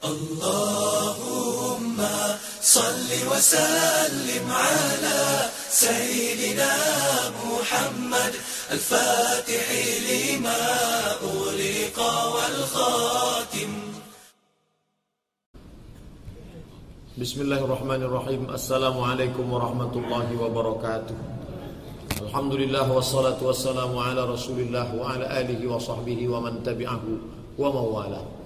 اللهم صل وسلم على سيدنا محمد الفاتح لما أغلق والخاتم. بسم الله الرحمن الرحيم. السلام عليكم ورحمة الله وبركاته. الحمد لله والصلاة والسلام على رسول الله وعلى آله وصحبه ومن تبعه ومواله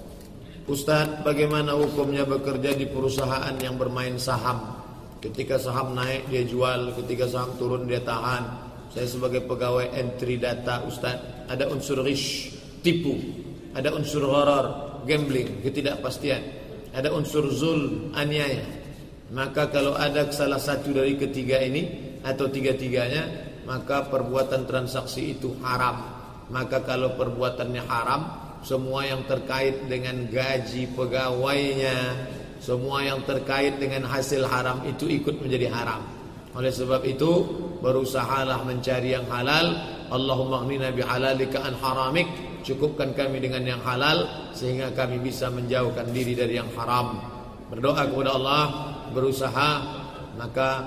Ustaz, bagaimana hukumnya bekerja di perusahaan yang bermain saham? Ketika saham naik dia jual, ketika saham turun dia tahan. Saya sebagai pegawai entry data Ustaz, ada unsur rish, tipu, ada unsur horror, gambling, ketidakpastian, ada unsur zul, aniaya. Maka kalau ada salah satu dari ketiga ini atau tiga-tiganya, maka perbuatan transaksi itu haram. Maka kalau perbuatannya haram, semua yang terkait dengan gaji pegawainya, semua yang terkait dengan hasil haram itu ikut menjadi haram. Oleh sebab itu, berusahalah mencari yang halal. Allahumma ghnina bihalalika an haramik. Cukupkan kami dengan yang halal sehingga kami bisa menjauhkan diri dari yang haram. Berdoa kepada Allah, berusaha maka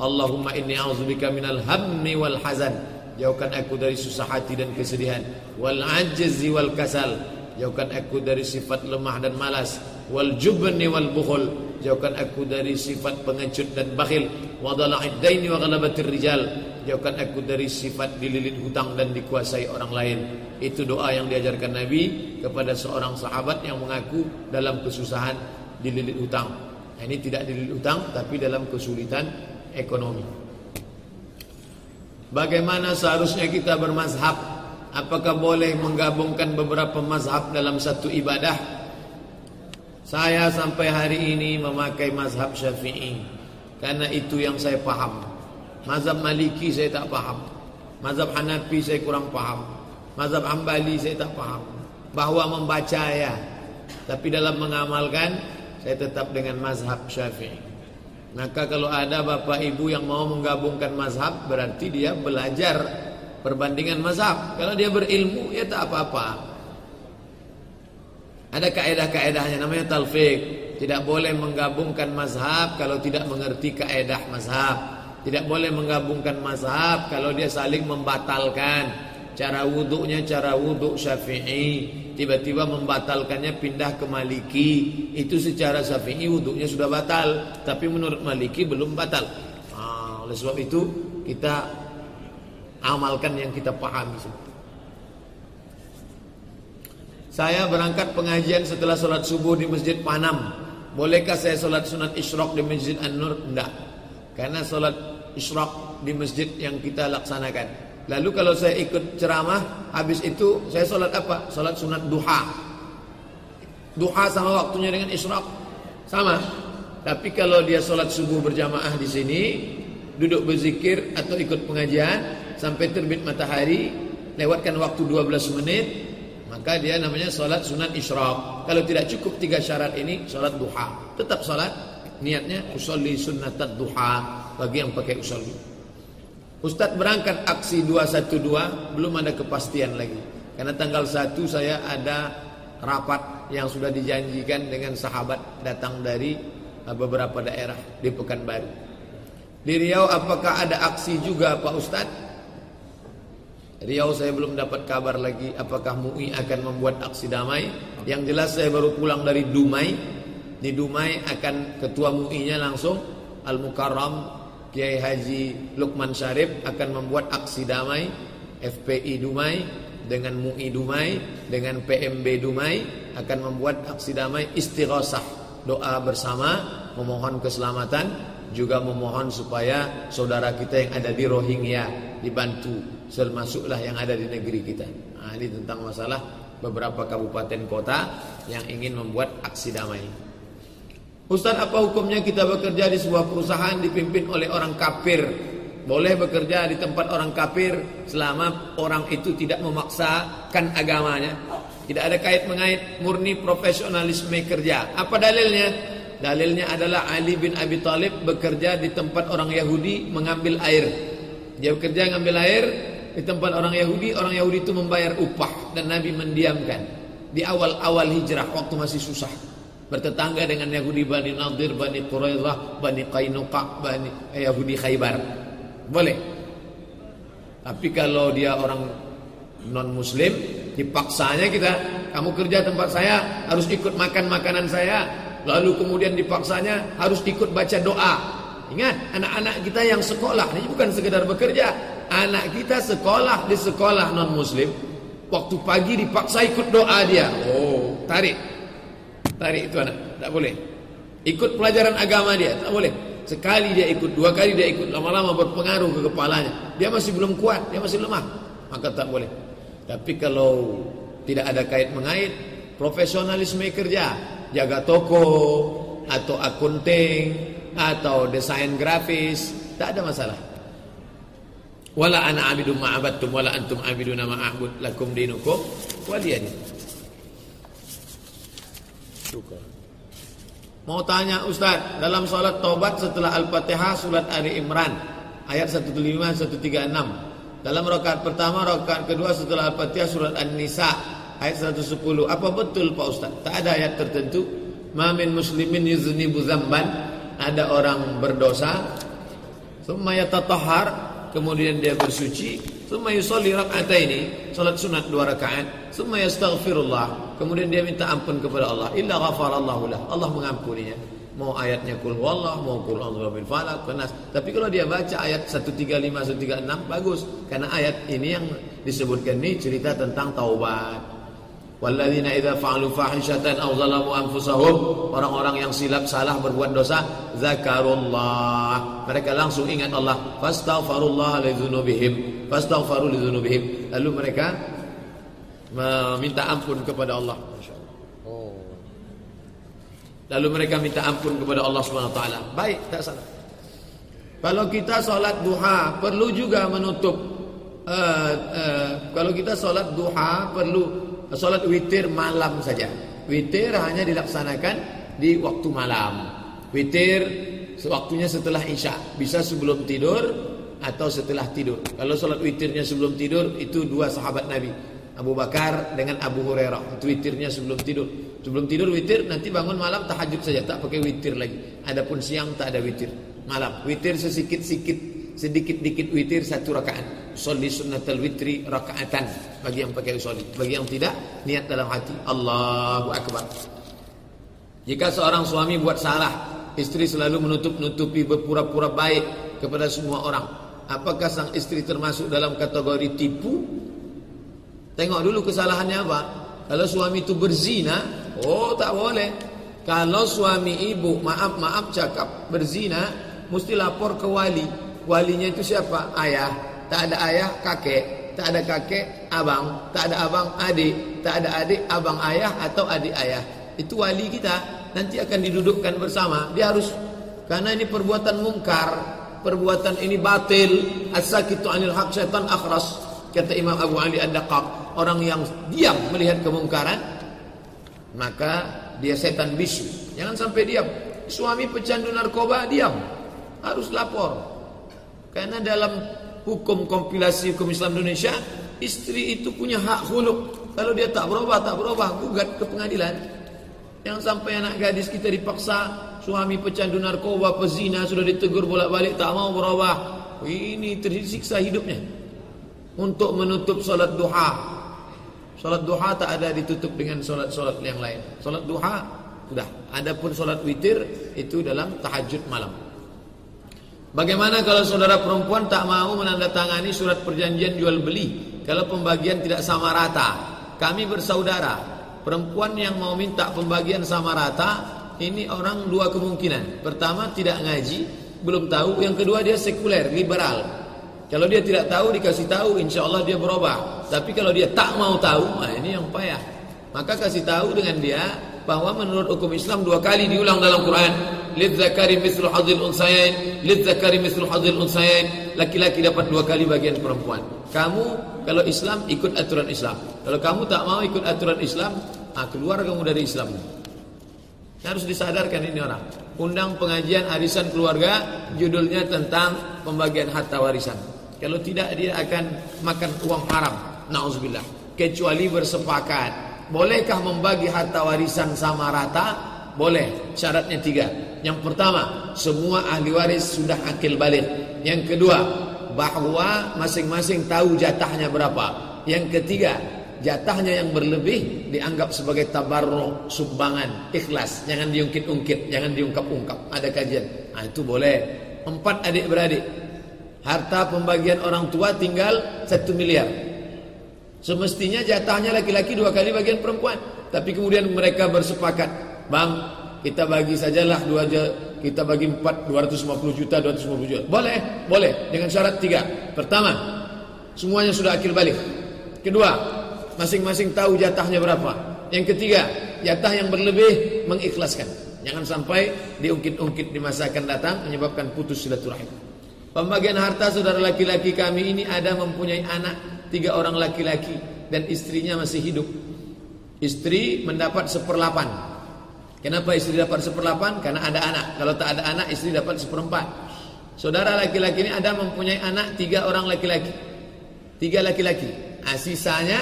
Allahumma inni a'udzubika minal hammi wal hazan. Jauhkan aku dari susah hati dan kesedihan. Wal ajzi wal kasal. Jauhkan aku dari sifat lemah dan malas. Wal jubni wal bukhul. Jauhkan aku dari sifat pengecut dan bakhil. Wadala'id daini wa ghalabatir rijal. Jauhkan aku dari sifat dililit hutang dan dikuasai orang lain. Itu doa yang diajarkan Nabi Kepada seorang sahabat yang mengaku Dalam kesusahan dililit hutang. Ini tidak dililit hutang Tapi dalam kesulitan ekonomi Bagaimana seharusnya kita bermazhab? Apakah boleh menggabungkan beberapa mazhab dalam satu ibadah? Saya sampai hari ini memakai mazhab syafi'i. Karena itu yang saya paham Mazhab maliki saya tak paham Mazhab hanafi saya kurang paham Mazhab hambali saya tak paham Bahawa membaca ya. Tapi dalam mengamalkan Saya tetap dengan mazhab syafi'i Maka kalau ada bapak ibu yang mau menggabungkan mazhab Berarti dia belajar perbandingan mazhab. Kalau dia berilmu ya tak apa-apa. Ada kaedah-kaedahnya namanya talfiq. Tidak boleh menggabungkan mazhab Kalau tidak mengerti kaedah mazhab. Tidak boleh menggabungkan mazhab Kalau dia saling membatalkan. Cara wuduknya cara wuduk syafi'i tiba-tiba membatalkannya pindah ke Maliki. Itu secara Syafi'i wuduknya sudah batal. Tapi menurut Maliki belum batal. Nah, oleh sebab itu kita amalkan yang kita pahami saya berangkat pengajian setelah sholat subuh di Masjid Panam. Bolehkah saya sholat sunat isyraq di Masjid An-Nur? tidak karena sholat isyraq di masjid yang kita laksanakan Lalu kalau saya ikut ceramah, habis itu saya sholat apa? Sholat sunat duha. Duha sama waktunya dengan isyraq. Sama. Tapi kalau dia sholat subuh berjamaah di sini, duduk berzikir atau ikut pengajian sampai terbit matahari, lewatkan waktu 12 menit, maka dia namanya sholat sunat isyraq. Kalau tidak cukup tiga syarat ini, sholat duha. Tetap sholat, niatnya usolli sunnatat duha bagi yang pakai usolli. Ustadz berangkat aksi 212 belum ada kepastian lagi. Karena tanggal 1 saya ada rapat yang sudah dijanjikan dengan sahabat datang dari uh, beberapa daerah di Pekanbaru. Di Riau apakah ada aksi juga Pak Ustadz? Riau saya belum dapat kabar lagi apakah MUI akan membuat aksi damai. Yang jelas saya baru pulang dari Dumai. Di Dumai akan ketua MUI-nya langsung Al-Mukarram Kiai Haji Lukman Syarif akan membuat aksi damai FPI Dumai dengan MUI Dumai dengan PMB Dumai akan membuat aksi damai istighosah doa bersama memohon keselamatan juga memohon supaya saudara kita yang ada di Rohingya dibantu termasuklah yang ada di negeri kita. Nah, ini tentang masalah beberapa kabupaten kota yang ingin membuat aksi damai. Ustaz apa hukumnya kita bekerja di sebuah perusahaan dipimpin oleh orang kafir? Boleh bekerja di tempat orang kafir Selama orang itu tidak memaksakan agamanya. Tidak ada kait mengait murni profesionalisme kerja. Apa dalilnya? Dalilnya adalah Ali bin Abi Thalib bekerja di tempat orang Yahudi mengambil air. Dia bekerja mengambil air di tempat orang Yahudi Orang Yahudi itu membayar upah dan Nabi mendiamkan. Di awal-awal hijrah waktu masih susah bertetangga dengan Yahudi Bani Nadir, Bani Quraidah, Bani Qainuqa, Bani eh, Yahudi Khaybar. Boleh. Tapi kalau dia orang non muslim, dipaksanya kita, kamu kerja tempat saya harus ikut makan makanan saya, lalu kemudian dipaksanya harus ikut baca doa. Ingat, anak-anak kita yang sekolah ini bukan sekedar bekerja, anak kita sekolah di sekolah non muslim, waktu pagi dipaksa ikut doa dia. Oh, tarik Tarik itu anak, tak boleh. Ikut pelajaran agama dia, tak boleh. Sekali dia ikut, dua kali dia ikut, lama-lama berpengaruh ke kepalanya. Dia masih belum kuat, dia masih lemah, maka tak boleh. Tapi kalau tidak ada kait mengait, profesionalisme kerja, jaga toko atau akunting atau desain grafis, tak ada masalah. Wala ana abidu ma'abattum wala antum abiduna ma'abud lakum dinukum waliyadin. Syukur. Mau tanya Ustaz, dalam salat taubat setelah Al-Fatihah surat Ali Imran ayat 105 136. Dalam rakaat pertama, rakaat kedua setelah Al-Fatihah surat An-Nisa ayat 110. Apa betul Pak Ustaz? Tak ada ayat tertentu. Mamin muslimin yuznibu zamban. Ada orang berdosa, thumma yatatahhar, kemudian dia bersuci, thumma yusalli rak'ataini, salat sunat dua rakaat, thumma yastaghfirullah, Kemudian dia minta ampun kepada Allah. Illa lah. Allah mengampuninya. Mau ayatnya kul wallah, mau kul a'udzu bil falaq, kenas. Tapi kalau dia baca ayat 135 136 bagus karena ayat ini yang disebutkan ini cerita tentang taubat. Walladzina idza fa'alu fahishatan aw zalamu anfusahum, orang-orang yang silap salah berbuat dosa, zakarullah. Mereka langsung ingat Allah, fastaghfirullah li dzunubihim, fastaghfiru li dzunubihim. Lalu mereka meminta ampun kepada Allah. Oh. Lalu mereka minta ampun kepada Allah Subhanahu wa taala. Baik, tak salah. Kalau kita sholat duha perlu juga menutup uh, uh, kalau kita sholat duha perlu sholat witir malam saja. Witir hanya dilaksanakan di waktu malam. Witir waktunya setelah isya, bisa sebelum tidur atau setelah tidur. Kalau sholat witirnya sebelum tidur itu dua sahabat Nabi. Abu Bakar dengan Abu Hurairah. Itu witirnya sebelum tidur. Sebelum tidur witir, nanti bangun malam tahajud saja, tak pakai witir lagi. Adapun siang tak ada witir. Malam witir sesikit-sikit, sedikit-dikit witir satu rakaat. Sholli sunnatal witri rakaatan bagi yang pakai usolli. Bagi yang tidak, niat dalam hati. Allahu akbar. Jika seorang suami buat salah, istri selalu menutup-nutupi berpura-pura baik kepada semua orang. Apakah sang istri termasuk dalam kategori tipu Tengok dulu kesalahannya apa. Kalau suami itu berzina, oh tak boleh. Kalau suami ibu, maaf maaf cakap berzina, mesti lapor ke wali. Walinya itu siapa? Ayah. Tak ada ayah, kakek. Tak ada kakek, abang. Tak ada abang, adik. Tak ada adik, abang ayah atau adik ayah. Itu wali kita. Nanti akan didudukkan bersama. Dia harus karena ini perbuatan mungkar, perbuatan ini batil. As-sakitu anil haq syaitan akhras. Kata Imam Abu Ali Ad-Daqaq, orang yang diam melihat kemungkaran, maka dia setan bisu. Jangan sampai diam. Suami pecandu narkoba diam, harus lapor. Karena dalam hukum kompilasi hukum Islam Indonesia, istri itu punya hak huluk. Kalau dia tak berubah, tak berubah, gugat ke pengadilan. Yang sampai anak gadis kita dipaksa, suami pecandu narkoba, pezina, sudah ditegur bolak-balik, tak mau berubah. Ini tersiksa hidupnya untuk menutup solat duha. Solat duha tak ada ditutup dengan solat-solat yang lain. Solat duha sudah. Adapun solat witir itu dalam tahajud malam. Bagaimana kalau saudara perempuan tak mau menandatangani surat perjanjian jual beli kalau pembagian tidak sama rata? Kami bersaudara. Perempuan yang mau minta pembagian sama rata ini orang dua kemungkinan. Pertama tidak ngaji, belum tahu. Yang kedua dia sekuler, liberal. Kalau dia tidak tahu dikasih tahu, insya Allah dia berubah. Tapi kalau dia tak mau tahu, nah ini yang payah. Maka kasih tahu dengan dia bahwa menurut hukum Islam dua kali diulang dalam Quran. Lid zakari mislu hadzil unsayain, lid zakari mislu hadzil unsayain. Laki-laki dapat dua kali bagian perempuan. Kamu kalau Islam ikut aturan Islam. Kalau kamu tak mau ikut aturan Islam, ah, keluar kamu dari Islam. Harus disadarkan ini orang. Undang pengajian arisan keluarga, judulnya tentang pembagian harta warisan. Kalau tidak dia akan makan uang haram. Nauzubillah. Kecuali bersepakat. Bolehkah membagi harta warisan sama rata? Boleh, syaratnya tiga. Yang pertama, semua ahli waris sudah akil balik. Yang kedua, bahwa masing-masing tahu jatahnya berapa. Yang ketiga, jatahnya yang berlebih dianggap sebagai tabarruk, sumbangan, ikhlas. Jangan diungkit-ungkit, jangan diungkap-ungkap. Ada kajian. Nah, itu boleh. Empat adik beradik. Harta pembagian orang tua tinggal satu miliar. Semestinya jatahnya laki-laki dua kali bagian perempuan. Tapi kemudian mereka bersepakat Bang, kita bagi sajalah dua kita bagi empat, dua ratus lima puluh juta, dua ratus lima puluh juta. Boleh, boleh. Dengan syarat tiga. Pertama, semuanya sudah akil balik. Kedua, masing-masing tahu jatahnya berapa. Yang ketiga, jatah yang berlebih mengikhlaskan. Jangan sampai diungkit-ungkit di masa akan datang menyebabkan putus silaturahim. Pembagian harta saudara laki-laki kami ini ada mempunyai anak tiga orang laki-laki dan istrinya masih hidup. Istri mendapat seperlapan Kenapa istri dapat seperlapan? Karena ada anak. Kalau tak ada anak, istri dapat seperempat. Saudara laki-laki ini ada mempunyai anak tiga orang laki-laki. Tiga laki-laki. Nah, sisanya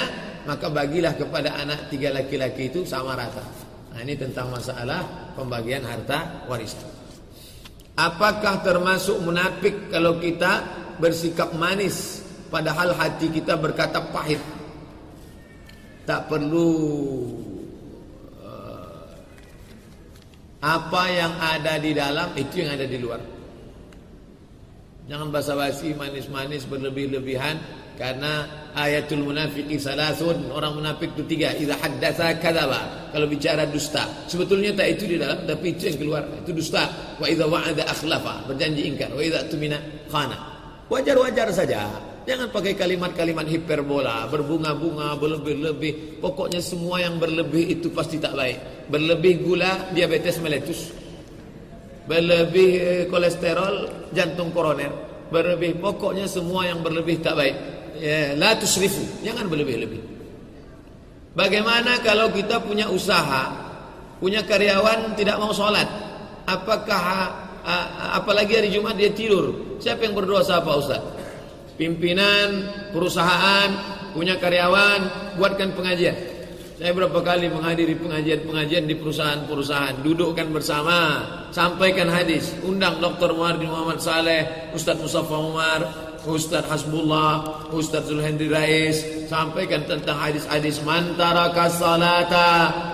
maka bagilah kepada anak tiga laki-laki itu sama rata. Nah, ini tentang masalah pembagian harta warisan. Apakah termasuk munafik kalau kita bersikap manis padahal hati kita berkata pahit? Tak perlu Apa yang ada di dalam itu yang ada di luar. Jangan basa-basi manis-manis berlebih-lebihan karena ayatul munafiqi salasun orang munafik itu tiga. Idza haddatsa kadzaba kalau bicara dusta sebetulnya tak itu di dalam tapi itu yang keluar. Itu dusta. Wa idza wa'ada akhlafa berjanji ingkar. Wa idza tumina khana. Wajar-wajar saja Jangan pakai kalimat-kalimat hiperbola, berbunga-bunga, berlebih-lebih. Pokoknya semua yang berlebih itu pasti tak baik. Berlebih gula, diabetes meletus. Berlebih eh, kolesterol, jantung koroner. Berlebih, pokoknya semua yang berlebih tak baik. Ya, la jangan berlebih-lebih. Bagaimana kalau kita punya usaha, punya karyawan tidak mau sholat? Apakah apalagi hari Jumat dia tidur? Siapa yang berdosa apa Ustaz? Pimpinan perusahaan punya karyawan buatkan pengajian saya berapa kali menghadiri pengajian-pengajian di perusahaan-perusahaan dudukkan bersama sampaikan hadis undang Dr. Muhammad Muhammad Saleh Ustaz Mustafa Umar Ustaz Hasbullah Ustaz Zulhendri Rais sampaikan tentang hadis-hadis mantaraka salata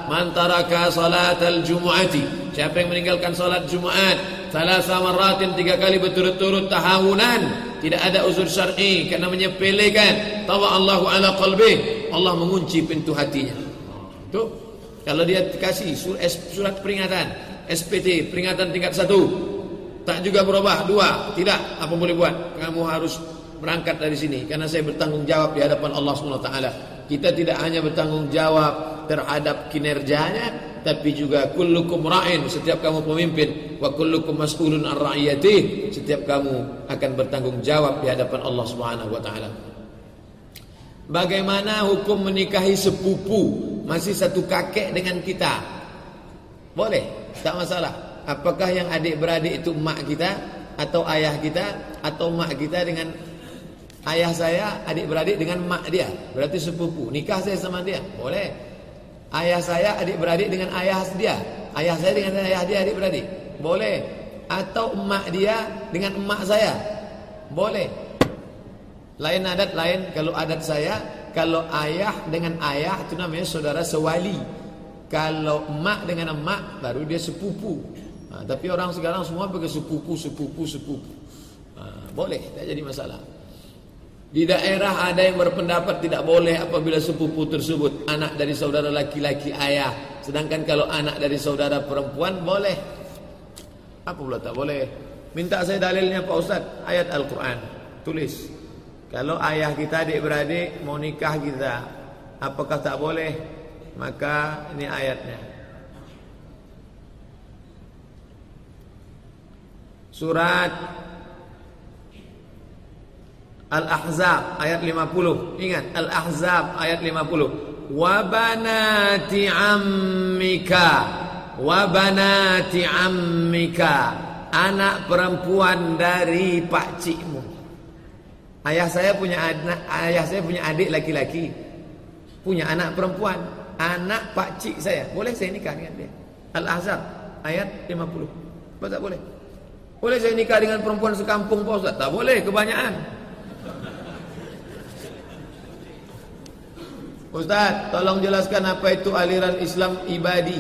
mantaraka salatal jumu'ati. Siapa yang meninggalkan salat Jumat sama ratin tiga kali berturut-turut tahawunan tidak ada uzur syar'i karena menyepelekan tawa Allahu ala qalbi Allah mengunci pintu hatinya. Tu kalau dia kasih surat peringatan SPT peringatan tingkat tak juga berubah dua. Tidak apa boleh buat? Kamu harus berangkat dari sini. Karena saya bertanggung jawab di hadapan Allah taala. Kita tidak hanya bertanggung jawab terhadap kinerjanya tapi juga kullukum ra'in setiap kamu pemimpin wa kullukum mas'ulun an ra'iyati setiap kamu akan bertanggung jawab di hadapan Allah taala. Bagaimana hukum menikahi sepupu masih satu kakek dengan kita? Boleh, tak masalah. Apakah yang adik-beradik itu mak kita atau ayah kita atau mak kita dengan ayah saya, adik-beradik dengan mak dia? Berarti sepupu. Nikah saya sama dia? Boleh. Ayah saya adik-beradik dengan ayah dia. Ayah saya dengan ayah dia adik-beradik. Boleh. Atau emak dia dengan emak saya. Boleh. Lain adat lain kalau adat saya, kalau ayah dengan ayah itu namanya saudara sewali. Kalau emak dengan emak baru dia sepupu. Tapi orang sekarang semua pakai sepupu, sepupu, sepupu. Boleh, tak jadi masalah. Di daerah ada yang berpendapat tidak boleh apabila sepupu tersebut anak dari saudara laki-laki ayah. Sedangkan kalau anak dari saudara perempuan boleh. Apa pula tak boleh? Minta saya dalilnya Pak Ustaz. Ayat Al-Quran. Tulis. Kalau ayah kita adik-beradik mau nikah kita. Apakah tak boleh? Maka ini ayatnya. Surat Al-Ahzab ayat 50. Ingat Al-Ahzab ayat 50. Wa banati ammika wa banati ammika anak perempuan dari pak cikmu. Ayah saya punya anak, ayah saya punya adik laki-laki. Punya anak perempuan, anak pak cik saya. Boleh saya nikah dengan dia? Al-Ahzab ayat 50. Apa tak boleh? Boleh saya nikah dengan perempuan sekampung Pak Ustaz? Tak boleh, kebanyakan. Ustaz, tolong jelaskan apa itu aliran Islam ibadi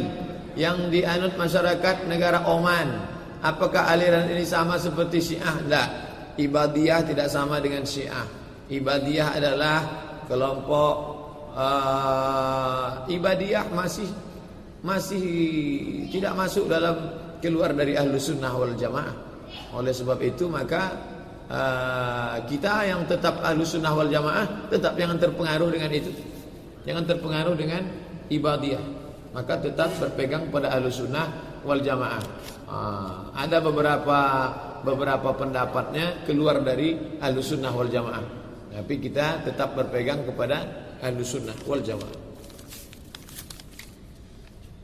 yang dianut masyarakat negara Oman. Apakah aliran ini sama seperti Syiah? Tidak. Ibadiyah tidak sama dengan Syiah. Ibadiyah adalah kelompok uh, Ibadiyah masih masih tidak masuk dalam keluar dari ahlu sunnah wal jamaah. Oleh sebab itu maka uh, kita yang tetap ahlu sunnah wal jamaah tetap jangan terpengaruh dengan itu. Jangan terpengaruh dengan ibadiyah. Maka tetap berpegang pada ahlu sunnah wal jamaah. Uh, ada beberapa beberapa pendapatnya keluar dari ahlu sunnah wal jamaah. Tapi kita tetap berpegang kepada ahlu sunnah wal jamaah.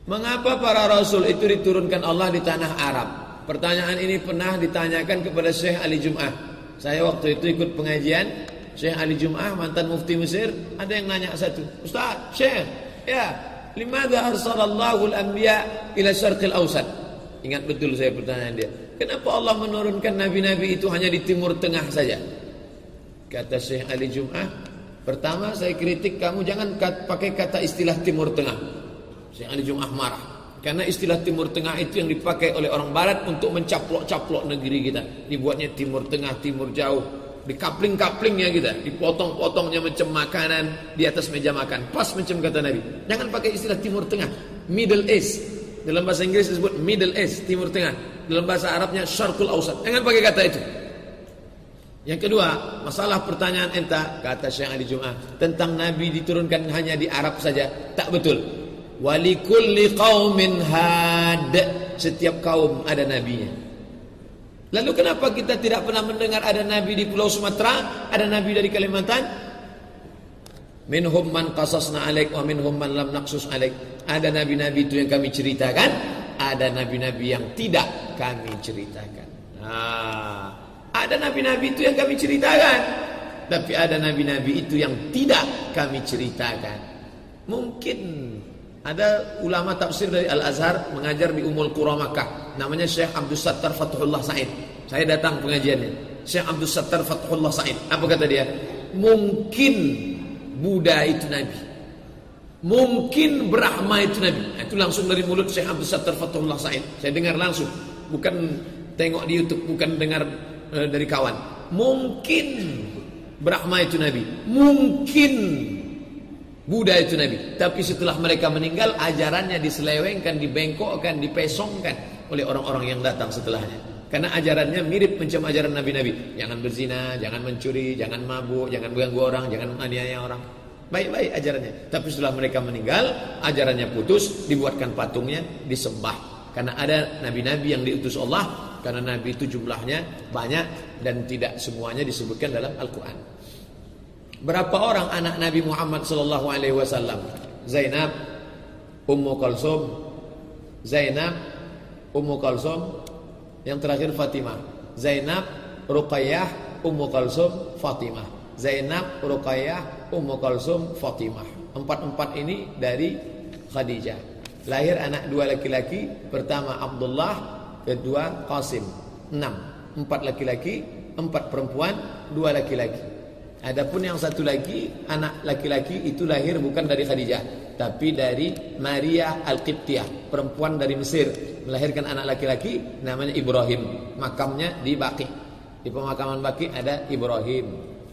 Mengapa para rasul itu diturunkan Allah di tanah Arab? Pertanyaan ini pernah ditanyakan kepada Syekh Ali Jum'ah. Saya waktu itu ikut pengajian Syekh Ali Jum'ah mantan mufti Mesir, ada yang nanya satu, "Ustaz, Syekh, ya, limadha arsalallahu al-anbiya ila syarqil awsat?" Ingat betul saya pertanyaan dia. Kenapa Allah menurunkan nabi-nabi itu hanya di timur tengah saja? Kata Syekh Ali Jum'ah, pertama saya kritik kamu jangan pakai kata istilah timur tengah. Syekh Ali Jum'ah marah. Karena istilah Timur Tengah itu yang dipakai oleh orang Barat untuk mencaplok-caplok negeri kita. Dibuatnya Timur Tengah, Timur Jauh. Dikapling-kaplingnya kita. Dipotong-potongnya macam makanan di atas meja makan. Pas macam kata Nabi. Jangan pakai istilah Timur Tengah. Middle East. Dalam bahasa Inggris disebut Middle East, Timur Tengah. Dalam bahasa Arabnya Syarqul Ausat. Jangan pakai kata itu. Yang kedua, masalah pertanyaan entah kata Syekh Ali Jum'ah tentang Nabi diturunkan hanya di Arab saja. Tak betul. Walikulli qaumin had. Setiap kaum ada nabinya. Lalu kenapa kita tidak pernah mendengar ada nabi di Pulau Sumatera, ada nabi dari Kalimantan? Minhum man qasasna alaik wa minhum man lam naqsus alaik. Ada nabi-nabi itu yang kami ceritakan, ada nabi-nabi yang tidak kami ceritakan. Nah, ada nabi-nabi itu yang kami ceritakan, tapi ada nabi-nabi itu yang tidak kami ceritakan. Mungkin ada ulama tafsir dari Al-Azhar mengajar di Umul Qura Makkah. Namanya Syekh Abdul Sattar Fathullah Said. Saya datang pengajiannya. Syekh Abdul Sattar Fathullah Said. Apa kata dia? Mungkin Buddha itu Nabi. Mungkin Brahma itu Nabi. Nah, itu langsung dari mulut Syekh Abdul Sattar Fathullah Said. Saya dengar langsung. Bukan tengok di Youtube. Bukan dengar uh, dari kawan. Mungkin Brahma itu Nabi. Mungkin Buddha itu Nabi. Tapi setelah mereka meninggal, ajarannya diselewengkan, dibengkokkan, dipesongkan oleh orang-orang yang datang setelahnya. Karena ajarannya mirip macam ajaran Nabi-Nabi. Jangan berzina, jangan mencuri, jangan mabuk, jangan mengganggu orang, jangan menganiaya orang. Baik-baik ajarannya. Tapi setelah mereka meninggal, ajarannya putus, dibuatkan patungnya, disembah. Karena ada nabi-nabi yang diutus Allah, karena nabi itu jumlahnya banyak dan tidak semuanya disebutkan dalam Al-Quran. Berapa orang anak Nabi Muhammad sallallahu alaihi wasallam? Zainab, Ummu Kalsum, Zainab, Ummu Kalsum, yang terakhir Fatimah. Zainab, Ruqayyah, Ummu Kalsum, Fatimah. Zainab, Ruqayyah, Ummu Kalsum, Fatimah. Empat-empat ini dari Khadijah. Lahir anak dua laki-laki, pertama Abdullah, kedua Qasim. Enam. Empat laki-laki, empat perempuan, dua laki-laki. Adapun yang satu lagi anak laki-laki itu lahir bukan dari Khadijah, tapi dari Maria Al-Qibtiyah, perempuan dari Mesir, melahirkan anak laki-laki namanya Ibrahim. Makamnya di Baqi. Di pemakaman Baqi ada Ibrahim,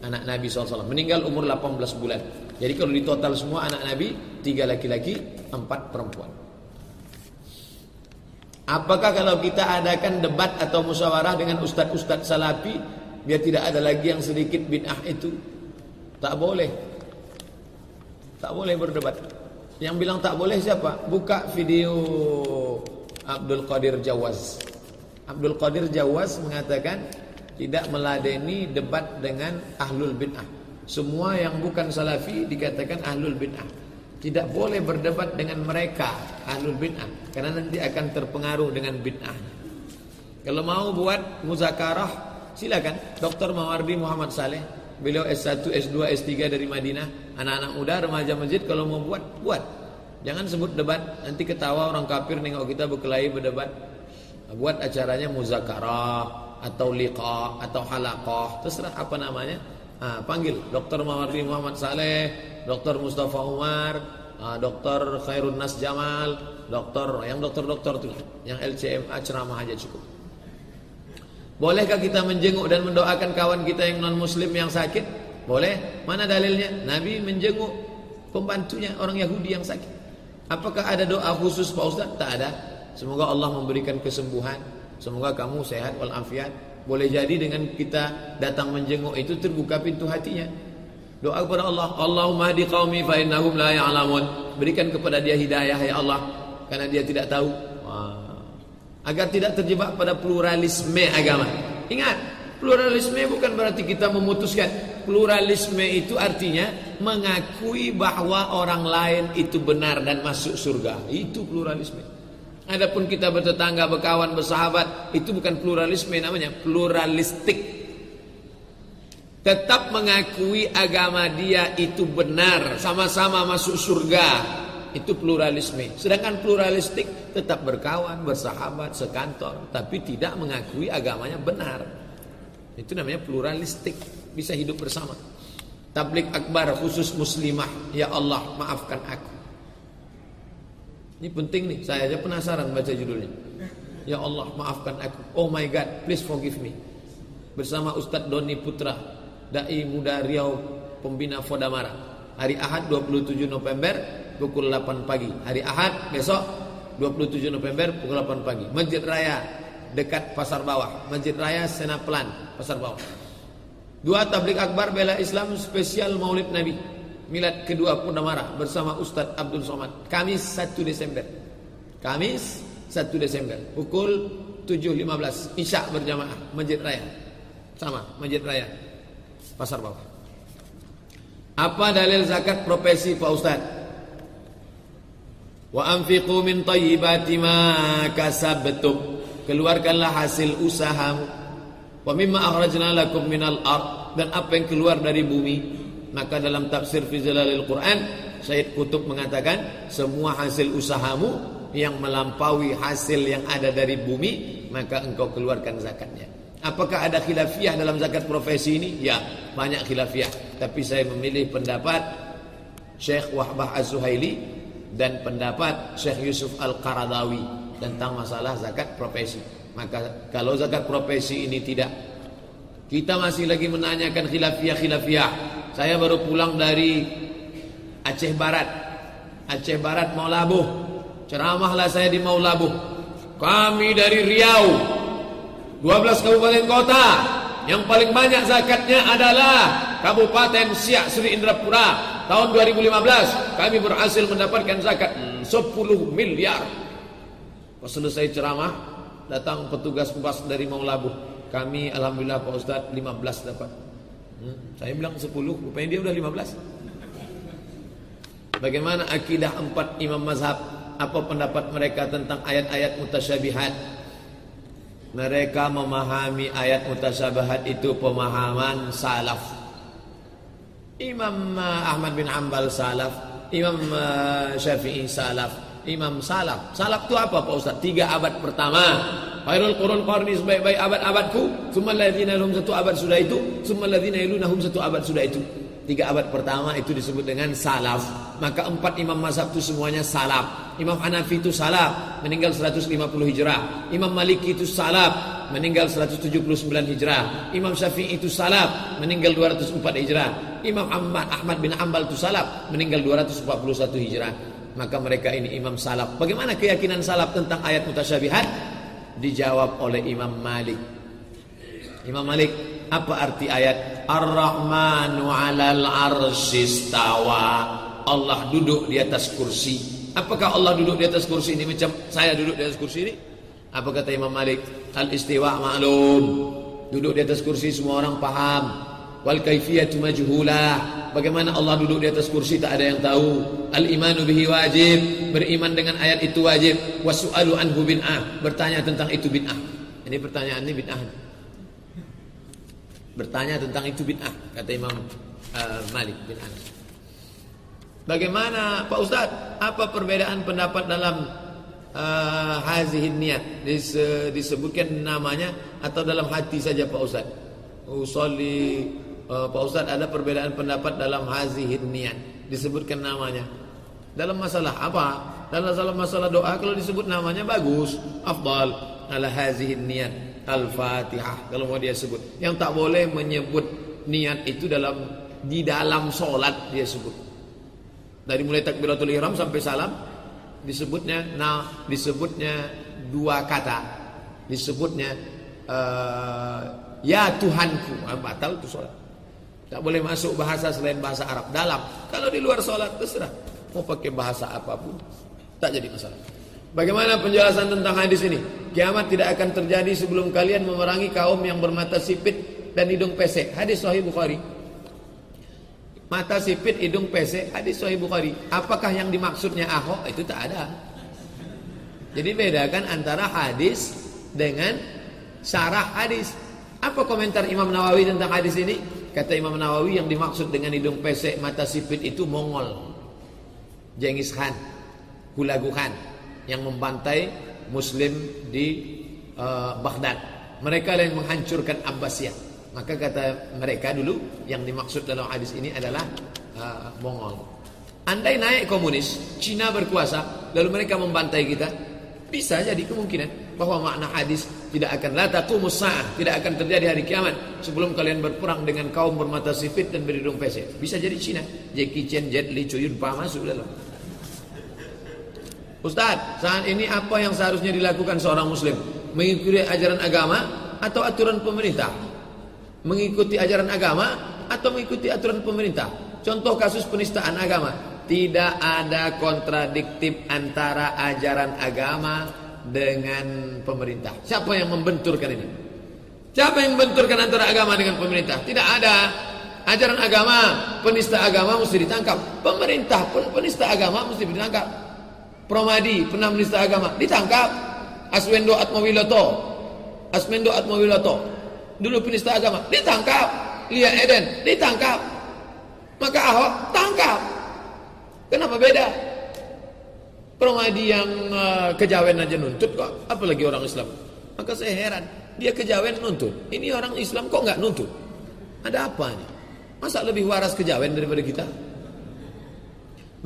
anak Nabi SAW. Meninggal umur 18 bulan. Jadi kalau di total semua anak Nabi, tiga laki-laki, empat perempuan. Apakah kalau kita adakan debat atau musyawarah dengan ustadz-ustadz salafi Biar tidak ada lagi yang sedikit bid'ah itu. Tak boleh. Tak boleh berdebat. Yang bilang tak boleh siapa? Buka video Abdul Qadir Jawaz. Abdul Qadir Jawaz mengatakan tidak meladeni debat dengan ahlul bid'ah. Semua yang bukan salafi dikatakan ahlul bid'ah. Tidak boleh berdebat dengan mereka ahlul bid'ah karena nanti akan terpengaruh dengan bid'ah. Kalau mau buat muzakarah Silakan Dr. Mawardi Muhammad Saleh Beliau S1, S2, S3 dari Madinah Anak-anak muda, remaja masjid Kalau mau buat, buat Jangan sebut debat, nanti ketawa orang kafir nengok kita berkelahi berdebat. Buat acaranya muzakarah atau liqa atau halaqah, terserah apa namanya. Ah, panggil Dr. Mawardi Muhammad Saleh, Dr. Mustafa Umar, ah, Dr. Khairun Nas Jamal, Dr. yang dokter-dokter itu, yang LCMA ceramah aja cukup. Bolehkah kita menjenguk dan mendoakan kawan kita yang non muslim yang sakit? Boleh. Mana dalilnya? Nabi menjenguk pembantunya orang Yahudi yang sakit. Apakah ada doa khusus Pak Ustaz? Tak ada. Semoga Allah memberikan kesembuhan. Semoga kamu sehat walafiat. Boleh jadi dengan kita datang menjenguk itu terbuka pintu hatinya. Doa kepada Allah, Allahumma hadi qaumi fa innahum la ya'lamun. Berikan kepada dia hidayah ya Allah karena dia tidak tahu. Agar tidak terjebak pada pluralisme agama. Ingat, pluralisme bukan berarti kita memutuskan. Pluralisme itu artinya mengakui bahwa orang lain itu benar dan masuk surga. Itu pluralisme. Adapun kita bertetangga, berkawan, bersahabat, itu bukan pluralisme namanya, pluralistik. Tetap mengakui agama dia itu benar, sama-sama masuk surga. Itu pluralisme. Sedangkan pluralistik tetap berkawan, bersahabat, sekantor, tapi tidak mengakui agamanya benar. Itu namanya pluralistik, bisa hidup bersama. Tablik akbar khusus muslimah, ya Allah maafkan aku. Ini penting nih, saya aja penasaran baca judulnya. Ya Allah maafkan aku. Oh my God, please forgive me. Bersama Ustadz Doni Putra, dai muda Riau, pembina Fodamara. Hari Ahad 27 November pukul 8 pagi. Hari Ahad besok 27 November pukul 8 pagi. Masjid Raya dekat Pasar Bawah. Masjid Raya Senaplan, Pasar Bawah. Dua tablik akbar bela Islam spesial Maulid Nabi. Milad kedua Purnamara bersama Ustadz Abdul Somad. Kamis 1 Desember. Kamis 1 Desember pukul 7.15 Isya berjamaah Masjid Raya. Sama, Masjid Raya Pasar Bawah. Apa dalil zakat profesi Pak Ustadz? Wa anfiqu min thayyibati ma kasabtum. Keluarkanlah hasil usahamu. Wa mimma akhrajna lakum minal ard dan apa yang keluar dari bumi. Maka dalam tafsir fi Zalalil Quran, Syed Kutub mengatakan semua hasil usahamu yang melampaui hasil yang ada dari bumi, maka engkau keluarkan zakatnya. Apakah ada khilafiyah dalam zakat profesi ini? Ya, banyak khilafiyah. Tapi saya memilih pendapat Syekh Wahbah Az-Zuhaili dan pendapat Syekh Yusuf Al-Qaradawi tentang masalah zakat profesi. Maka kalau zakat profesi ini tidak kita masih lagi menanyakan khilafiyah-khilafiyah. Saya baru pulang dari Aceh Barat. Aceh Barat mau labuh. Ceramahlah saya di mau labuh. Kami dari Riau. 12 kabupaten kota. Yang paling banyak zakatnya adalah Kabupaten Siak Sri Indrapura tahun 2015 kami berhasil mendapatkan zakat 10 miliar. Pas selesai ceramah, datang petugas pas dari Maulabuh. Kami alhamdulillah Pak Ustaz 15 dapat. Hmm, saya bilang 10, rupanya dia udah 15. Bagaimana akidah empat imam mazhab? Apa pendapat mereka tentang ayat-ayat mutasyabihat? Mereka memahami ayat mutasyabihat itu pemahaman salaf. Imam uh, Ahmad bin Hanbal salaf, Imam uh, Syafi'i salaf, Imam salaf. Salaf itu apa Pak Ustaz? Tiga abad pertama. Khairul qurun qarni sebaik-baik abad-abadku, summa alladziina satu abad sudah itu, summa alladziina satu abad sudah itu. Tiga abad pertama itu disebut dengan salaf. Maka empat imam mazhab itu semuanya salaf. Imam Hanafi itu salaf, meninggal 150 Hijrah. Imam Maliki itu salaf, meninggal 179 Hijrah. Imam Syafi'i itu salaf, meninggal 204 Hijrah. Imam Ahmad Ahmad bin Ambal itu salaf, meninggal 241 Hijrah. Maka mereka ini imam salaf. Bagaimana keyakinan salaf tentang ayat mutasyabihat? Dijawab oleh Imam Malik. Imam Malik, apa arti ayat Ar-Rahmanu 'alal arsyistawa? Allah duduk di atas kursi. Apakah Allah duduk di atas kursi ini macam saya duduk di atas kursi ini? Apa kata Imam Malik? Al-istiwa maklum. Duduk di atas kursi semua orang paham. Wal kaifiyatu majhulah. Bagaimana Allah duduk di atas kursi tak ada yang tahu. Al-imanu bihi wajib. Beriman dengan ayat itu wajib. Wasu'alu anhu bin'ah. Bertanya tentang itu bin'ah. Ini pertanyaan ini bin'ah. Bertanya tentang itu bid'ah kata Imam uh, Malik bin Anas. Bagaimana Pak Ustaz? Apa perbedaan pendapat dalam uh, hazihin niat? Dis, disebutkan namanya atau dalam hati saja Pak Ustaz? Usolli uh, Pak Ustaz ada perbedaan pendapat dalam hazihin niat. Disebutkan namanya. Dalam masalah apa? Dalam masalah doa kalau disebut namanya bagus, afdal ala hazihin niat al-Fatihah kalau mau dia sebut. Yang tak boleh menyebut niat itu dalam di dalam solat dia sebut. Dari mulai takbiratul ihram sampai salam disebutnya nah disebutnya dua kata. Disebutnya uh, ya Tuhanku. Nah, batal itu salat. Tak boleh masuk bahasa selain bahasa Arab dalam. Kalau di luar salat terserah mau pakai bahasa apa pun tak jadi masalah. Bagaimana penjelasan tentang hadis ini? Kiamat tidak akan terjadi sebelum kalian memerangi kaum yang bermata sipit dan hidung pesek. Hadis Sahih Bukhari. Mata sipit, hidung pesek, hadis Sahih Bukhari. Apakah yang dimaksudnya Ahok? Itu tak ada. Jadi bedakan antara hadis dengan syarah hadis. Apa komentar Imam Nawawi tentang hadis ini? Kata Imam Nawawi yang dimaksud dengan hidung pesek, mata sipit itu Mongol. Genghis Khan, Hulagu Khan yang membantai Muslim di uh, Baghdad. Mereka yang menghancurkan Abbasiyah. Maka kata mereka dulu yang dimaksud dalam hadis ini adalah uh, Mongol. Andai naik komunis, Cina berkuasa, lalu mereka membantai kita, bisa jadi kemungkinan bahwa makna hadis tidak akan lata kumusah, tidak akan terjadi hari kiamat sebelum kalian berperang dengan kaum bermata sipit dan berhidung pesek. Bisa jadi Cina, Jackie Chan, Jet Li, Chuyun Pa masuk dalam. Ustaz, saat ini apa yang seharusnya dilakukan seorang muslim? Mengikuti ajaran agama atau aturan pemerintah? mengikuti ajaran agama atau mengikuti aturan pemerintah. Contoh kasus penistaan agama, tidak ada kontradiktif antara ajaran agama dengan pemerintah. Siapa yang membenturkan ini? Siapa yang membenturkan antara agama dengan pemerintah? Tidak ada. Ajaran agama, penista agama mesti ditangkap. Pemerintah pun penista agama mesti ditangkap. Promadi, pernah penista agama, ditangkap. Aswendo Atmawiloto. Aswendo Atmawiloto dulu penista agama. Ditangkap. Lia Eden. Ditangkap. Maka Ahok tangkap. Kenapa beda? Permadi yang uh, kejawen aja nuntut kok. Apalagi orang Islam. Maka saya heran. Dia kejawen nuntut. Ini orang Islam kok nggak nuntut? Ada apa nih masa lebih waras kejawen daripada kita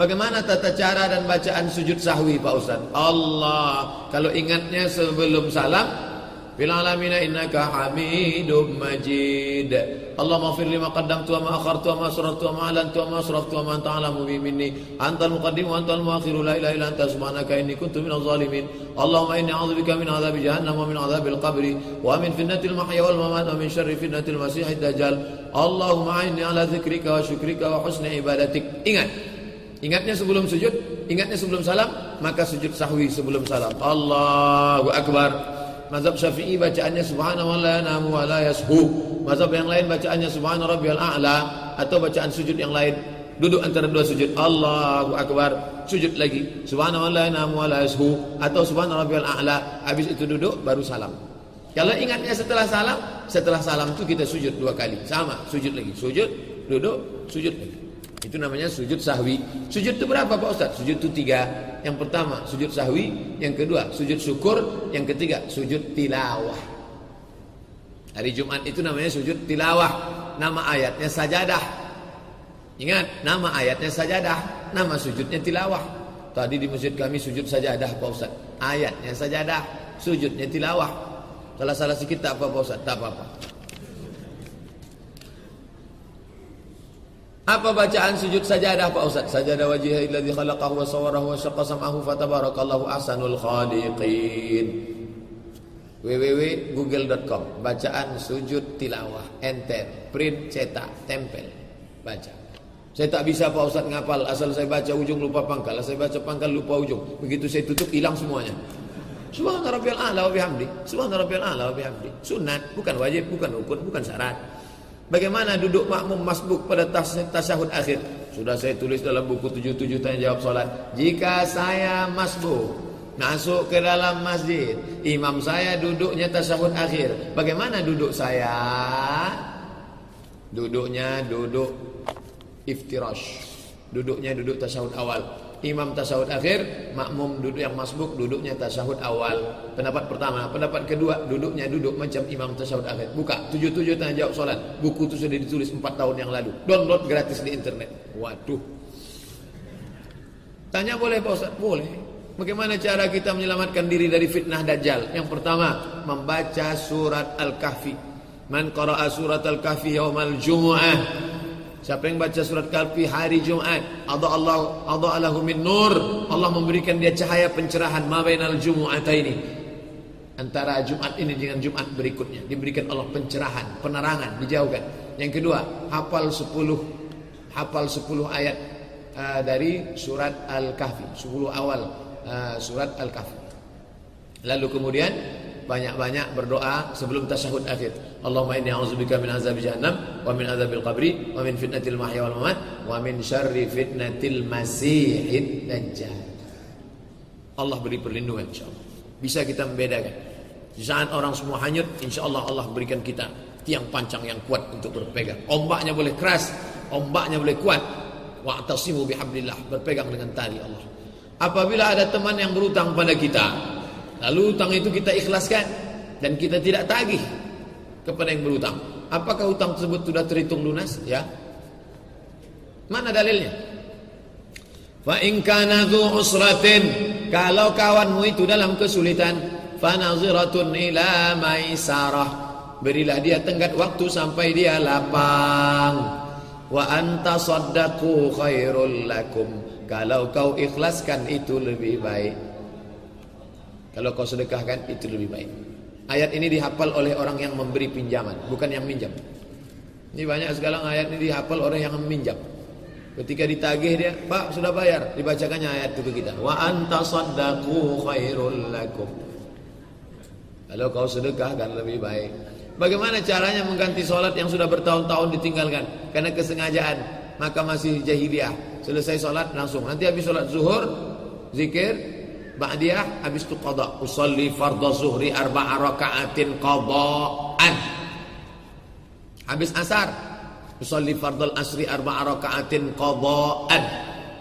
Bagaimana tata cara dan bacaan sujud sahwi Pak Ustaz? Allah, kalau ingatnya sebelum salam fil alamin innaka hamidum majid. Allahumma ighfir lima qaddamtu wa ma wa ma asrartu wa ma alantu wa ma ma antal muqaddim wa antal muakhir la ilaha illa anta subhanaka inni kuntu minaz zalimin. Allahumma inni min adzabi jahannam wa min adzabil qabri wa min fitnatil mahya wal mamat wa min syarri dajjal. Allahumma inni ala dzikrika wa syukrika wa husni ibadatik. Ingat Ingatnya sebelum sujud, ingatnya sebelum salam, maka sujud sahwi sebelum salam. Allahu akbar. Mazhab Syafi'i bacaannya subhanahu la yanamu wa la yashu. Mazhab yang lain bacaannya subhana rabbiyal a'la atau bacaan sujud yang lain duduk antara dua sujud Allahu akbar sujud lagi subhanahu la yanamu wa la yashu atau subhana rabbiyal a'la habis itu duduk baru salam. Kalau ingatnya setelah salam, setelah salam itu kita sujud dua kali. Sama, sujud lagi. Sujud, duduk, sujud lagi. Itu namanya sujud sahwi. Sujud itu berapa Pak Ustaz? Sujud itu tiga. Yang pertama sujud sahwi, yang kedua sujud syukur, yang ketiga sujud tilawah. Hari Jumat itu namanya sujud tilawah. Nama ayatnya sajadah. Ingat, nama ayatnya sajadah, nama sujudnya tilawah. Tadi di masjid kami sujud sajadah Pak Ustaz. Ayatnya sajadah, sujudnya tilawah. Salah-salah sedikit tak apa Pak Ustaz, tak apa-apa. Apa bacaan sujud sajadah Pak Ustaz? Sajadah wajhihi alladhi khalaqahu wa sawwarahu wa syaqqa sam'ahu fatabarakallahu ahsanul khaliqin. www.google.com Bacaan sujud tilawah Enter, print, cetak, tempel. Baca. Saya tak bisa Pak Ustaz ngapal. Asal saya baca ujung lupa pangkal. Asal saya baca pangkal lupa ujung. Begitu saya tutup hilang semuanya. Subhana rabbiyal a'la wa bihamdi. Subhana rabbiyal a'la wa bihamdi. Sunat, bukan wajib, bukan rukun, bukan syarat Bagaimana duduk makmum masbuk pada tasyahud akhir? Sudah saya tulis dalam buku 77 tanya jawab solat. Jika saya masbuk masuk ke dalam masjid, imam saya duduknya tasyahud akhir. Bagaimana duduk saya? Duduknya duduk iftirash. duduknya duduk tasahud awal. Imam tasahud akhir, makmum duduk yang masbuk duduknya tasahud awal. Pendapat pertama, pendapat kedua duduknya duduk macam imam tasahud akhir. Buka tujuh-tujuh tanya jawab solat. Buku itu sudah ditulis empat tahun yang lalu. Download gratis di internet. Waduh. Tanya boleh Pak Ustaz? Boleh. Bagaimana cara kita menyelamatkan diri dari fitnah dajjal? Yang pertama, membaca surat Al-Kahfi. Man qara'a surat Al-Kahfi yaumal jumu'ah Siapa yang baca surat Kahfi hari Jumat, Allah ada Allahu min nur. Allah memberikan dia cahaya pencerahan ma bainal jumu'ataini. Antara Jumat ini dengan Jumat berikutnya diberikan Allah pencerahan, penerangan, dijauhkan. Yang kedua, hafal 10 hafal 10 ayat uh, dari surat Al-Kahfi, 10 awal uh, surat Al-Kahfi. Lalu kemudian banyak-banyak berdoa sebelum tasyahud akhir. Allahumma inni a'udzubika min azab jahannam wa min azabil qabri wa min fitnatil mahya wal mamat wa min syarri fitnatil masiihid dajjal. Allah beri perlindungan insyaallah. Bisa kita membedakan. Di saat orang semua hanyut, insyaallah Allah berikan kita tiang pancang yang kuat untuk berpegang. Ombaknya boleh keras, ombaknya boleh kuat. Wa'tasimu bihablillah, berpegang dengan tali Allah. Apabila ada teman yang berutang pada kita, Lalu hutang itu kita ikhlaskan dan kita tidak tagih kepada yang berhutang. Apakah hutang tersebut sudah terhitung lunas? Ya. Mana dalilnya? Fa in kana usratin kalau kawanmu itu dalam kesulitan fa naziratun ila maisarah berilah dia tenggat waktu sampai dia lapang wa anta khairul lakum kalau kau ikhlaskan itu lebih baik kalau kau sedekahkan itu lebih baik. Ayat ini dihafal oleh orang yang memberi pinjaman, bukan yang minjam. Ini banyak sekarang ayat ini dihafal oleh yang meminjam. Ketika ditagih dia, Pak sudah bayar, dibacakannya ayat itu ke kita. Wa anta saddaqu khairul lakum. Kalau kau sedekahkan lebih baik. Bagaimana caranya mengganti sholat yang sudah bertahun-tahun ditinggalkan karena kesengajaan? Maka masih jahiliyah. Selesai sholat langsung. Nanti habis sholat zuhur, zikir, Ba'diyah habis itu qada. Usolli fardhu zuhri arba'a raka'atin qada'an. Habis asar usolli fardhu asri arba'a raka'atin qada'an.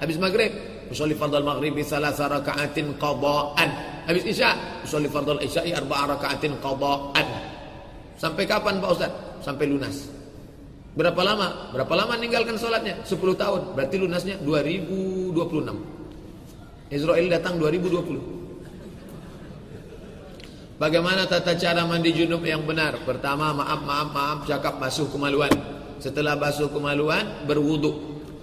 Habis maghrib usolli fardhu maghribi salasa raka'atin qada'an. Habis isya usolli fardhu isya'i arba'a raka'atin qada'an. Sampai kapan Pak Ustaz? Sampai lunas. Berapa lama? Berapa lama meninggalkan sholatnya? 10 tahun. Berarti lunasnya 2026. Israel datang 2020. Bagaimana tata cara mandi junub yang benar? Pertama, maaf, maaf, maaf, cakap basuh kemaluan. Setelah basuh kemaluan, berwuduk.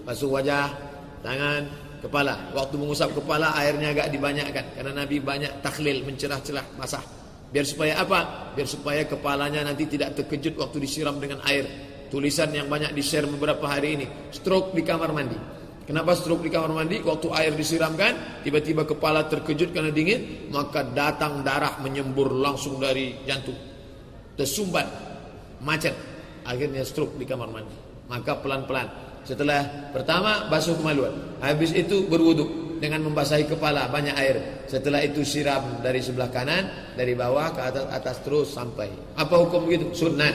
Basuh wajah, tangan, kepala. Waktu mengusap kepala, airnya agak dibanyakkan. Karena Nabi banyak taklil, mencerah-cerah, basah. Biar supaya apa? Biar supaya kepalanya nanti tidak terkejut waktu disiram dengan air. Tulisan yang banyak di-share beberapa hari ini. Stroke di kamar mandi. Kenapa stroke di kamar mandi? Waktu air disiramkan, tiba-tiba kepala terkejut karena dingin, maka datang darah menyembur langsung dari jantung. Tersumbat, macet. Akhirnya stroke di kamar mandi. Maka pelan-pelan. Setelah pertama basuh kemaluan. Habis itu berwuduk dengan membasahi kepala banyak air. Setelah itu siram dari sebelah kanan, dari bawah ke atas atas terus sampai. Apa hukum begitu? Sunnah.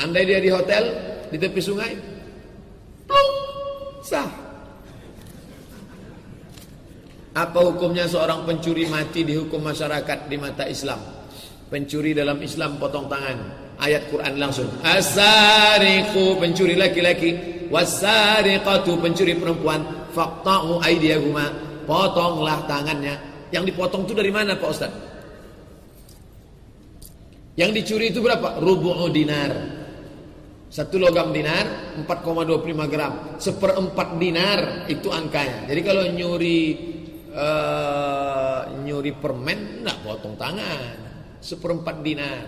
Andai dia di hotel di tepi sungai, sah. Apa hukumnya seorang pencuri mati dihukum masyarakat di mata Islam? Pencuri dalam Islam potong tangan. Ayat Quran langsung. Asariku pencuri laki-laki, wasariqatu pencuri perempuan, faqta'u aydiyahuma. Potonglah tangannya. Yang dipotong itu dari mana Pak Ustaz? Yang dicuri itu berapa? Rubu'u dinar. Satu logam dinar 4,25 gram. Seperempat dinar itu angkanya. Jadi kalau nyuri uh, nyuri permen nggak potong tangan. Seperempat dinar.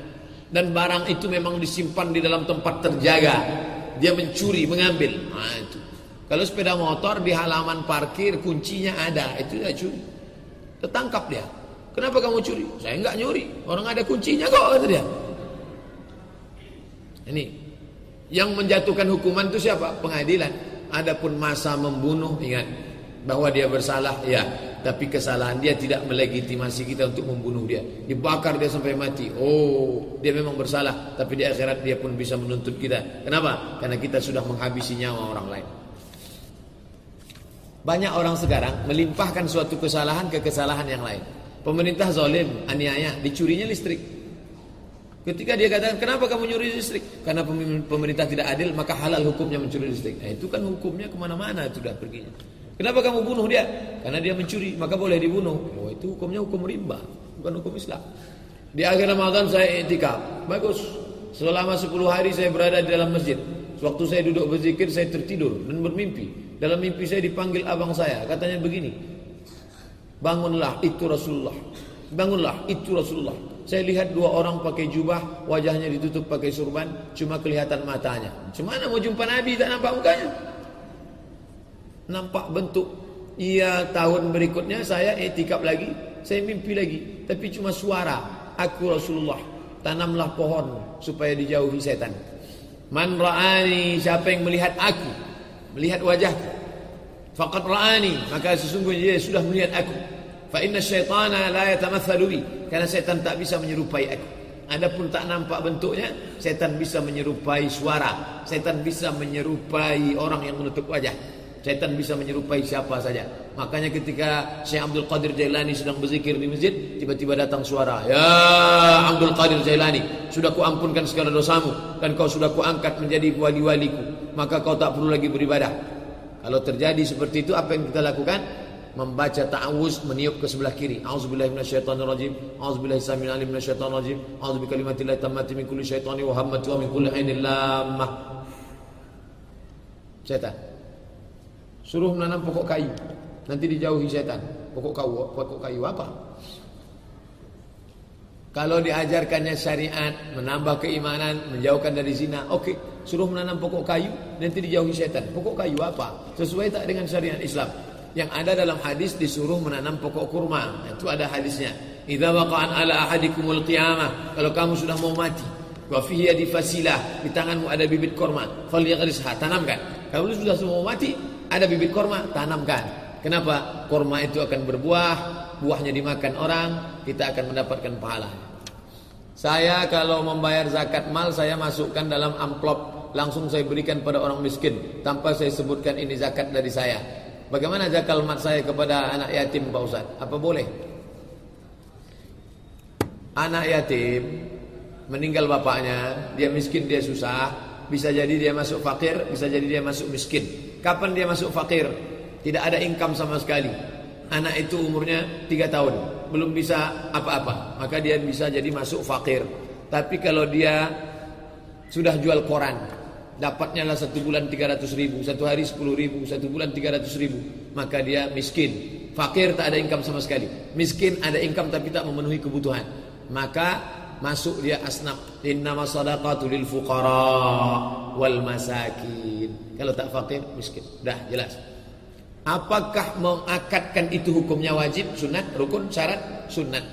Dan barang itu memang disimpan di dalam tempat terjaga. Dia mencuri mengambil. Nah, itu. Kalau sepeda motor di halaman parkir kuncinya ada. Itu dia curi. Tertangkap dia. Kenapa kamu curi? Saya nggak nyuri. Orang ada kuncinya kok kata dia. Ini. Yang menjatuhkan hukuman itu siapa? Pengadilan. Adapun masa membunuh ingat bahwa dia bersalah ya tapi kesalahan dia tidak melegitimasi kita untuk membunuh dia dibakar dia sampai mati oh dia memang bersalah tapi di akhirat dia pun bisa menuntut kita kenapa karena kita sudah menghabisi nyawa orang lain Banyak orang sekarang melimpahkan suatu kesalahan ke kesalahan yang lain. Pemerintah zalim, aniaya, dicurinya listrik. Ketika dia katakan, kenapa kamu nyuri listrik? Karena pemerintah tidak adil, maka halal hukumnya mencuri listrik. Nah, itu kan hukumnya ke mana-mana sudah perginya. Kenapa kamu bunuh dia? Karena dia mencuri, maka boleh dibunuh. Oh, itu hukumnya hukum rimba, bukan hukum Islam. Di akhir Ramadan saya etikaf. Bagus. Selama 10 hari saya berada di dalam masjid. Waktu saya duduk berzikir, saya tertidur dan bermimpi. Dalam mimpi saya dipanggil abang saya. Katanya begini. Bangunlah, itu Rasulullah. Bangunlah, itu Rasulullah. Saya lihat dua orang pakai jubah, wajahnya ditutup pakai surban, cuma kelihatan matanya. Cuma mau jumpa Nabi tak nampak mukanya. Nampak bentuk. Iya tahun berikutnya saya etikap lagi, saya mimpi lagi, tapi cuma suara. Aku Rasulullah, tanamlah pohon supaya dijauhi setan. Man ra'ani, siapa yang melihat aku, melihat wajahku. Fakat ra'ani, maka sesungguhnya dia sudah melihat aku. Fa inna syaitana la yatamathalu bi karena setan tak bisa menyerupai aku. Adapun tak nampak bentuknya, setan bisa menyerupai suara, setan bisa menyerupai orang yang menutup wajah. Setan bisa menyerupai siapa saja. Makanya ketika Syekh Abdul Qadir Jailani sedang berzikir di masjid, tiba-tiba datang suara, "Ya Abdul Qadir Jailani, sudah kuampunkan segala dosamu dan kau sudah kuangkat menjadi wali-waliku, maka kau tak perlu lagi beribadah." Kalau terjadi seperti itu apa yang kita lakukan? membaca ta'awuz meniup ke sebelah kiri. Auzubillahi minasyaitonirrajim. Auzubillahi samil alim minasyaitonirrajim. Auzubi kalimatillahi tammati min kulli syaitani wa hammati wa min kulli ainin lammah. Setan. Suruh menanam pokok kayu. Nanti dijauhi setan. Pokok kayu, pokok kayu apa? Kalau diajarkannya syariat, menambah keimanan, menjauhkan dari zina, oke, okay. suruh menanam pokok kayu, nanti dijauhi setan. Pokok kayu apa? Sesuai tak dengan syariat Islam? yang ada dalam hadis disuruh menanam pokok kurma. Itu ada hadisnya. Idza waqa'an ala ahadikumul qiyamah. Kalau kamu sudah mau mati, wa fihi yadi fasilah, di tanganmu ada bibit kurma, falyaghrisha, tanamkan. Kalau sudah mau mati, ada bibit kurma, tanamkan. Kenapa? Kurma itu akan berbuah, buahnya dimakan orang, kita akan mendapatkan pahala. Saya kalau membayar zakat mal saya masukkan dalam amplop langsung saya berikan pada orang miskin tanpa saya sebutkan ini zakat dari saya. Bagaimana zakal mat saya kepada anak yatim Pak Ustaz? Apa boleh? Anak yatim meninggal bapaknya, dia miskin, dia susah, bisa jadi dia masuk fakir, bisa jadi dia masuk miskin. Kapan dia masuk fakir? Tidak ada income sama sekali. Anak itu umurnya 3 tahun, belum bisa apa-apa, maka dia bisa jadi masuk fakir. Tapi kalau dia sudah jual koran, Dapatnya lah satu bulan 300 ribu Satu hari 10 ribu Satu bulan 300 ribu Maka dia miskin. Fakir tak ada income sama sekali. Miskin ada income tapi tak memenuhi kebutuhan. Maka masuk dia asnaf. Innama sadaqatu lil fuqara Wal masakin Kalau tak fakir miskin Dah jelas Apakah mengakatkan itu hukumnya wajib Sunat, rukun, syarat Sunat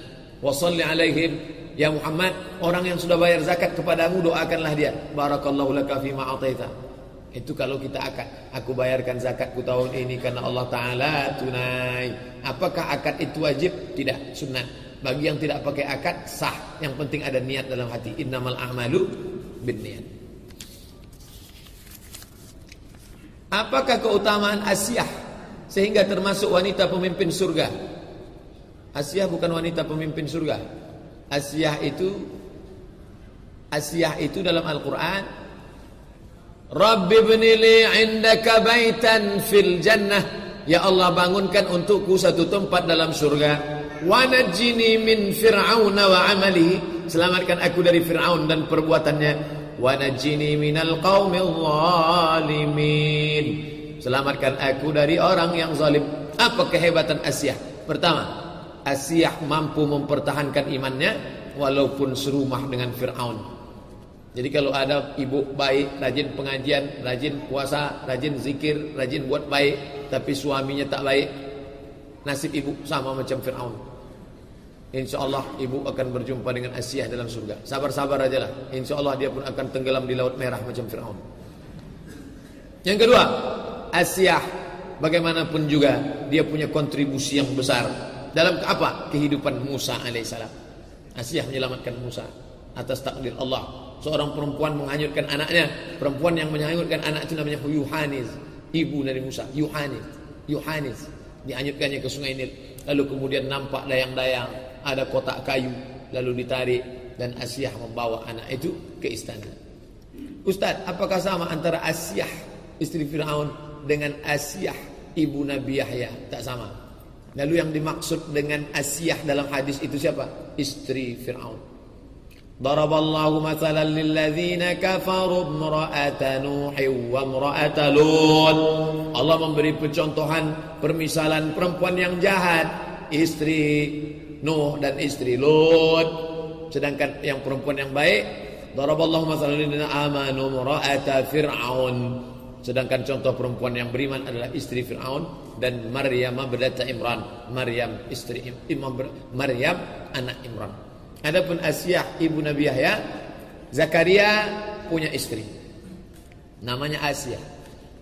Wasalli alaihim Ya Muhammad, orang yang sudah bayar zakat kepadamu doakanlah dia. Barakallahu laka fi ma Itu kalau kita akad, aku bayarkan zakatku tahun ini karena Allah taala tunai. Apakah akad itu wajib? Tidak, sunnah. Bagi yang tidak pakai akad sah. Yang penting ada niat dalam hati. Innamal a'malu niat. Apakah keutamaan Asyah sehingga termasuk wanita pemimpin surga? Asyah bukan wanita pemimpin surga. Asyah itu Asyah itu dalam Al-Quran Rabbi bnili indaka baitan fil jannah Ya Allah bangunkan untukku satu tempat dalam surga Wanajini min fir'aun wa amalihi Selamatkan aku dari Fir'aun dan perbuatannya Wanajini minal zalimin Selamatkan aku dari orang yang zalim Apa kehebatan Asyah? Pertama Asiyah mampu mempertahankan imannya walaupun serumah dengan Fir'aun. Jadi kalau ada ibu baik, rajin pengajian, rajin puasa, rajin zikir, rajin buat baik, tapi suaminya tak baik, nasib ibu sama macam Fir'aun. Insya Allah ibu akan berjumpa dengan Asiyah dalam surga. Sabar-sabar aja lah. Insya Allah dia pun akan tenggelam di laut merah macam Fir'aun. Yang kedua, Asiyah bagaimanapun juga dia punya kontribusi yang besar dalam apa? Kehidupan Musa alaihissalam. Asyah menyelamatkan Musa atas takdir Allah. Seorang perempuan menghanyutkan anaknya. Perempuan yang menghanyutkan anak itu namanya Yuhanis. Ibu dari Musa. Yuhanis. Yohanes dianyutkannya ke sungai Nil lalu kemudian nampak dayang-dayang ada kotak kayu lalu ditarik dan Asyah membawa anak itu ke istana Ustaz apakah sama antara Asyah istri Fir'aun dengan Asyah ibu Nabi Yahya tak sama lalu yang dimaksud dengan Asyah dalam hadis itu siapa istri Fir'aun ضرب الله مثلا للذين كفروا امرأة نوح وامرأة لوط Allah memberi percontohan permisalan perempuan yang jahat istri Nuh dan istri Lut sedangkan yang perempuan yang baik daraballahu mathalan lil amanu imra'ata fir'aun sedangkan contoh perempuan yang beriman adalah istri Fir'aun dan Maryam berdata Imran Maryam istri Imam Maryam anak Imran Adapun Asyah ibu Nabi Yahya, Zakaria punya istri. Namanya Asyah.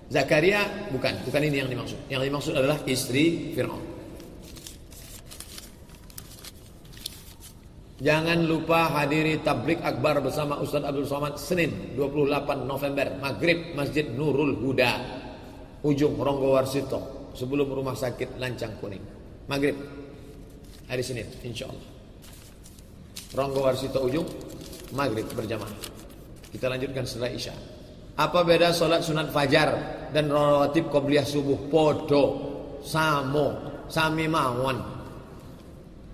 Zakaria bukan, bukan ini yang dimaksud. Yang dimaksud adalah istri Firaun. Jangan lupa hadiri tablik akbar bersama Ustaz Abdul Somad Senin 28 November Maghrib Masjid Nurul Huda Ujung Ronggo Warsito Sebelum rumah sakit Lancang Kuning. Maghrib Hari Senin insya Allah Ronggo Warsito Ujung Maghrib berjamaah. Kita lanjutkan setelah Isya. Apa beda sholat sunat fajar Dan rawatib qobliyah subuh? Podo Samo Sami mawon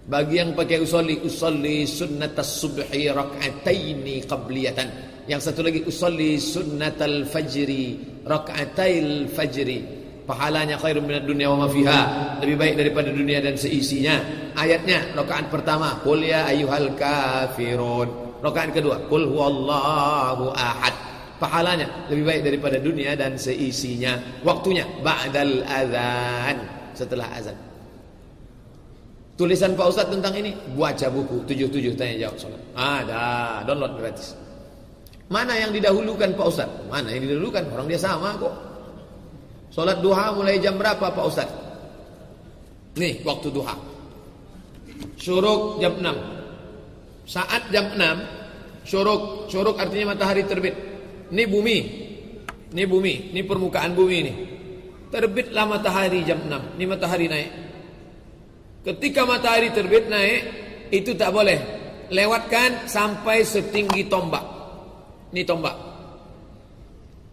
Bagi yang pakai usolli Usolli sunnatas subhi rak'ataini qabliyatan. Yang satu lagi Usolli sunnatal fajri Rak'atail fajri. Pahalanya khairun minad dunya wa ma fiha. Lebih baik daripada dunia dan seisinya. Ayatnya rakaat pertama qul ya ayyuhal kafirun. Rakaat kedua qul huwallahu ahad. Pahalanya lebih baik daripada dunia dan seisinya. Waktunya ba'dal adzan setelah azan tulisan Pak Ustaz tentang ini baca buku 77 tanya jawab salat ada download gratis mana yang didahulukan Pak Ustaz mana yang didahulukan orang dia sama kok Salat duha mulai jam berapa Pak Ustaz? Nih waktu duha. Syuruk jam 6. Saat jam 6, syuruk, syuruk artinya matahari terbit. Ini bumi. Ini bumi, ini permukaan bumi ini. Terbitlah matahari jam 6. Ini matahari naik. Ketika matahari terbit naik, itu tak boleh. Lewatkan sampai setinggi tombak. Ini tombak.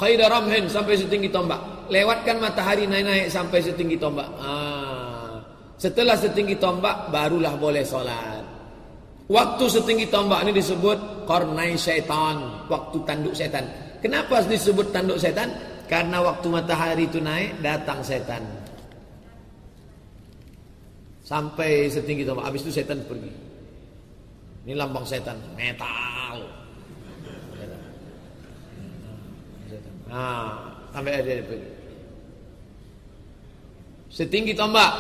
Qaidah ramhin sampai setinggi tombak lewatkan matahari naik-naik sampai setinggi tombak. Ah. Setelah setinggi tombak barulah boleh solat. Waktu setinggi tombak ini disebut kornai syaitan, waktu tanduk setan. Kenapa disebut tanduk setan? Karena waktu matahari itu naik datang setan. Sampai setinggi tombak, habis itu setan pergi. Ini lambang setan, metal. Nah, sampai ada pergi setinggi tombak.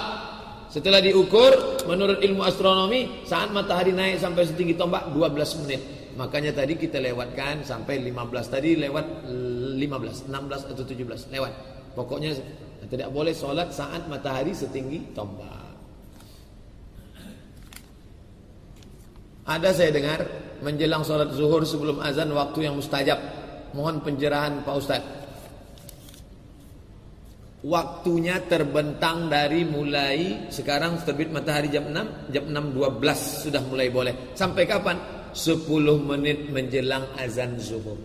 Setelah diukur menurut ilmu astronomi saat matahari naik sampai setinggi tombak 12 menit. Makanya tadi kita lewatkan sampai 15 tadi lewat 15, 16 atau 17 lewat. Pokoknya tidak boleh sholat saat matahari setinggi tombak. Ada saya dengar menjelang sholat zuhur sebelum azan waktu yang mustajab. Mohon pencerahan Pak Ustadz. Waktunya terbentang dari mulai sekarang terbit matahari jam 6, jam 6.12 sudah mulai boleh. Sampai kapan? 10 menit menjelang azan zuhur.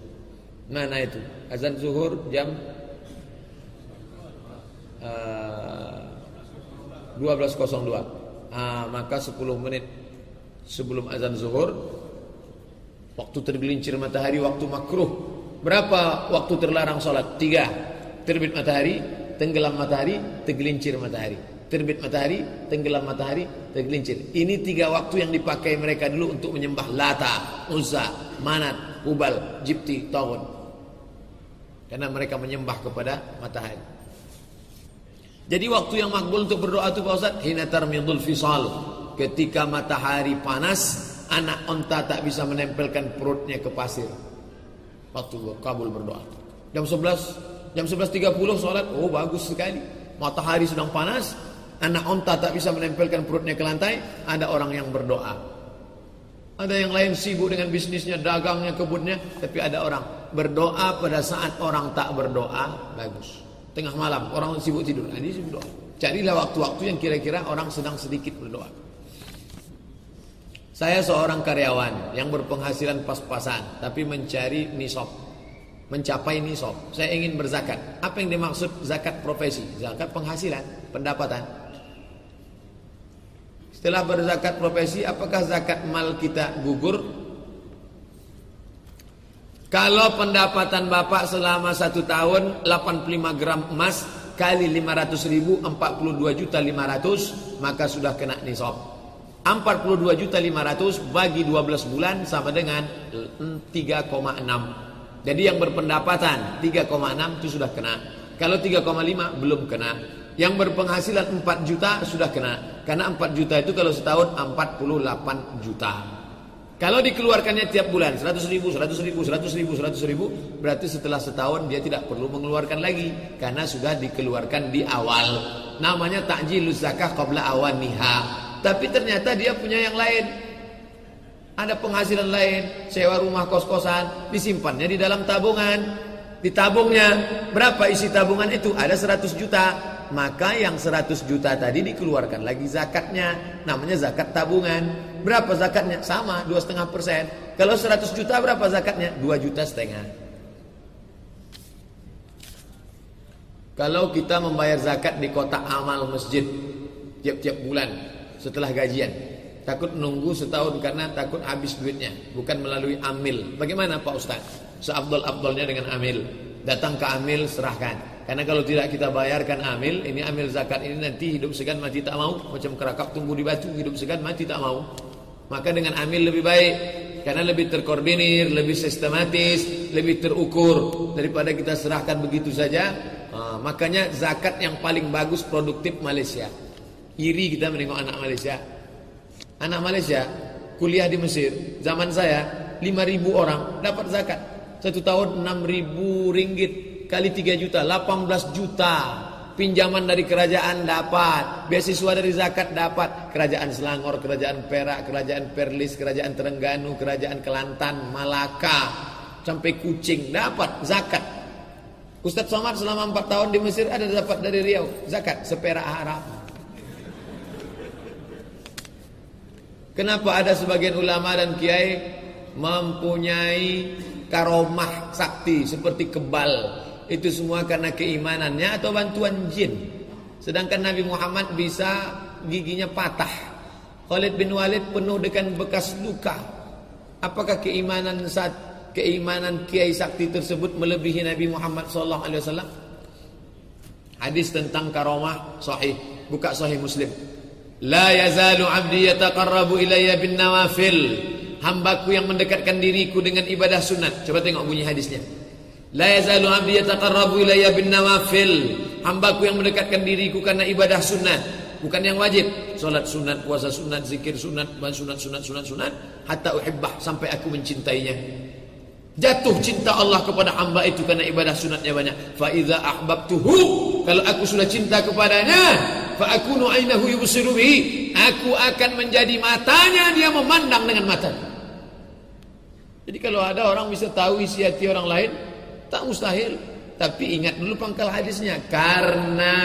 Mana itu? Azan zuhur jam uh, 12.02. Ah, maka 10 menit sebelum azan zuhur waktu tergelincir matahari waktu makruh. Berapa waktu terlarang sholat? Tiga. Terbit matahari, tenggelam matahari, tergelincir matahari. Terbit matahari, tenggelam matahari, tergelincir. Ini tiga waktu yang dipakai mereka dulu untuk menyembah Lata, Uzza, Manat, Hubal, Jipti, Tawun. Karena mereka menyembah kepada matahari. Jadi waktu yang makbul untuk berdoa itu Pak Ustaz, hina tarmidul fisal. Ketika matahari panas, anak onta tak bisa menempelkan perutnya ke pasir. Waktu kabul berdoa. Jam 11 Jam 11.30 sholat, oh bagus sekali. Matahari sedang panas, anak onta tak bisa menempelkan perutnya ke lantai, ada orang yang berdoa. Ada yang lain sibuk dengan bisnisnya, dagangnya, kebunnya, tapi ada orang berdoa pada saat orang tak berdoa, bagus. Tengah malam, orang sibuk tidur, nah, ini sibuk doa. Carilah waktu-waktu yang kira-kira orang sedang sedikit berdoa. Saya seorang karyawan yang berpenghasilan pas-pasan tapi mencari nisab. Mencapai nisab. Saya ingin berzakat. Apa yang dimaksud zakat profesi? Zakat penghasilan, pendapatan. Setelah berzakat profesi, apakah zakat mal kita gugur? Kalau pendapatan Bapak selama satu tahun 85 gram emas kali 500 ribu 42 juta 500 maka sudah kena nisab 42 juta 500 bagi 12 bulan sama dengan 3,6 jadi yang berpendapatan 3,6 itu sudah kena. Kalau 3,5 belum kena. Yang berpenghasilan 4 juta sudah kena. Karena 4 juta itu kalau setahun 48 juta. Kalau dikeluarkannya tiap bulan 100 ribu, 100 ribu, 100 ribu, 100 ribu Berarti setelah setahun dia tidak perlu mengeluarkan lagi. Karena sudah dikeluarkan di awal. Namanya takjilus zakah qabla awaniha Tapi ternyata dia punya yang lain Ada penghasilan lain Sewa rumah kos-kosan Disimpannya di dalam tabungan Ditabungnya Berapa isi tabungan itu? Ada 100 juta Maka yang 100 juta tadi dikeluarkan lagi zakatnya Namanya zakat tabungan Berapa zakatnya? Sama, dua setengah persen. Kalau 100 juta berapa zakatnya? Dua juta setengah. Kalau kita membayar zakat di kota amal masjid tiap-tiap bulan setelah gajian, takut nunggu setahun karena takut habis duitnya, bukan melalui amil. Bagaimana Pak Ustaz? Seabdol-abdolnya dengan amil. Datang ke amil serahkan. Karena kalau tidak kita bayarkan amil, ini amil zakat ini nanti hidup segan mati tak mau, macam kerakap tumbuh di batu, hidup segan mati tak mau. Maka dengan amil lebih baik karena lebih terkoordinir, lebih sistematis, lebih terukur daripada kita serahkan begitu saja. Uh, makanya zakat yang paling bagus produktif Malaysia. Iri kita menengok anak Malaysia. Anak Malaysia kuliah di Mesir, zaman saya 5000 orang dapat zakat. Satu tahun 6000 ringgit kali 3 juta, 18 juta pinjaman dari kerajaan dapat, beasiswa dari zakat dapat, kerajaan Selangor, kerajaan Perak, kerajaan Perlis, kerajaan Terengganu, kerajaan Kelantan, Malaka, sampai Kucing dapat zakat. Ustadz Somad selama 4 tahun di Mesir ada dapat dari Riau zakat seperak haram. Kenapa ada sebagian ulama dan kiai mempunyai karomah sakti seperti kebal itu semua karena keimanannya atau bantuan jin. Sedangkan Nabi Muhammad bisa giginya patah. Khalid bin Walid penuh dengan bekas luka. Apakah keimanan saat keimanan kiai sakti tersebut melebihi Nabi Muhammad sallallahu alaihi wasallam? Hadis tentang karomah sahih, buka sahih Muslim. La yazalu 'abdi yataqarrabu ilayya bin nawafil. Hambaku yang mendekatkan diriku dengan ibadah sunat. Coba tengok bunyi hadisnya. La yazalu abdi yataqarrabu ilayya bin nawafil. Hambaku yang mendekatkan diriku karena ibadah sunat, bukan yang wajib. Salat sunat, puasa sunat, zikir sunat, sunat, sunat, sunat, sunat, hatta uhibbah sampai aku mencintainya. Jatuh cinta Allah kepada hamba itu karena ibadah sunatnya banyak. Fa idza ahbabtuhu, kalau aku sudah cinta kepadanya, fa akunu ainahu yubsiru. Aku akan menjadi matanya dia memandang dengan mata. Jadi kalau ada orang bisa tahu isi hati orang lain, Tak mustahil. Tapi ingat dulu pangkal hadisnya. Karena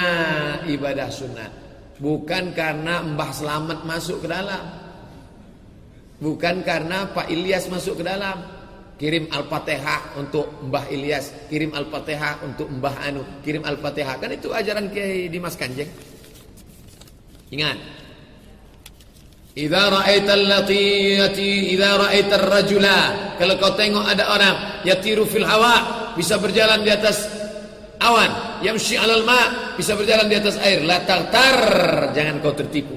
ibadah sunat. Bukan karena Mbah Selamat masuk ke dalam. Bukan karena Pak Ilyas masuk ke dalam. Kirim Al-Fatihah untuk Mbah Ilyas. Kirim Al-Fatihah untuk Mbah Anu. Kirim Al-Fatihah. Kan itu ajaran Kiai Dimas Kanjeng. Ingat. Idza ra'aital latiyati idza ra'aitar rajula. Kalau kau tengok ada orang yatiru fil hawa bisa berjalan di atas awan. Yamshi 'alal ma bisa berjalan di atas air. La tar jangan kau tertipu.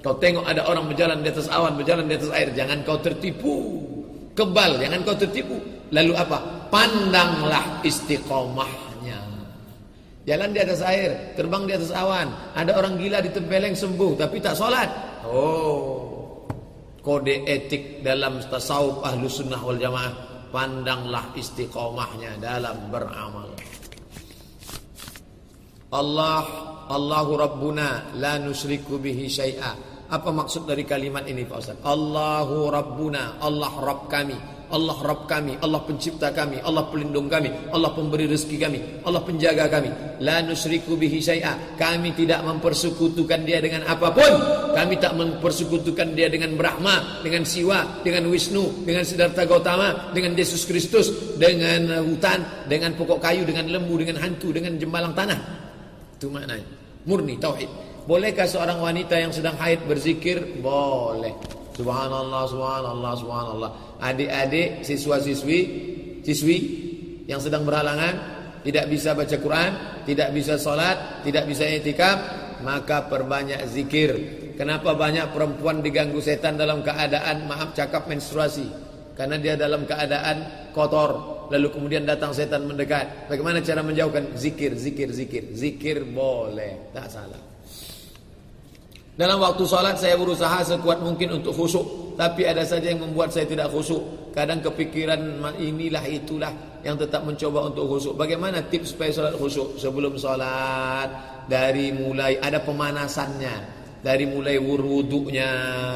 Kau tengok ada orang berjalan di atas awan berjalan di atas air jangan kau tertipu. Kebal jangan kau tertipu. Lalu apa? Pandanglah istiqomahnya jalan di atas air terbang di atas awan ada orang gila ditempeleng sembuh tapi tak sholat Oh, kode etik dalam tasawuf ahlu sunnah wal jamaah. Pandanglah istiqomahnya dalam beramal. Allah, Allahu Rabbuna, la nusriku bihi syai'a. Apa maksud dari kalimat ini Pak Ustaz? Allahu Rabbuna, Allah Rabb kami. Allah Rabb kami, Allah pencipta kami, Allah pelindung kami, Allah pemberi rezeki kami, Allah penjaga kami. La nusyriku bihi syai'a. Kami tidak mempersekutukan dia dengan apa pun. Kami tak mempersekutukan dia dengan Brahma, dengan Siwa, dengan Wisnu, dengan Siddhartha Gautama, dengan Yesus Kristus, dengan hutan, dengan pokok kayu, dengan lembu, dengan hantu, dengan jembalang tanah. Itu maknanya. Murni tauhid. Bolehkah seorang wanita yang sedang haid berzikir? Boleh. Subhanallah, subhanallah, subhanallah. Adik-adik, siswa-siswi, siswi yang sedang berhalangan tidak bisa baca Quran, tidak bisa sholat, tidak bisa etikaf, maka perbanyak zikir. Kenapa banyak perempuan diganggu setan dalam keadaan maaf cakap menstruasi? Karena dia dalam keadaan kotor, lalu kemudian datang setan mendekat. Bagaimana cara menjauhkan? Zikir, zikir, zikir. Zikir boleh, tak salah. Dalam waktu salat saya berusaha sekuat mungkin untuk khusyuk, tapi ada saja yang membuat saya tidak khusyuk. Kadang kepikiran inilah itulah yang tetap mencoba untuk khusyuk. Bagaimana tips supaya salat khusyuk? Sebelum salat dari mulai ada pemanasannya. Dari mulai wuduknya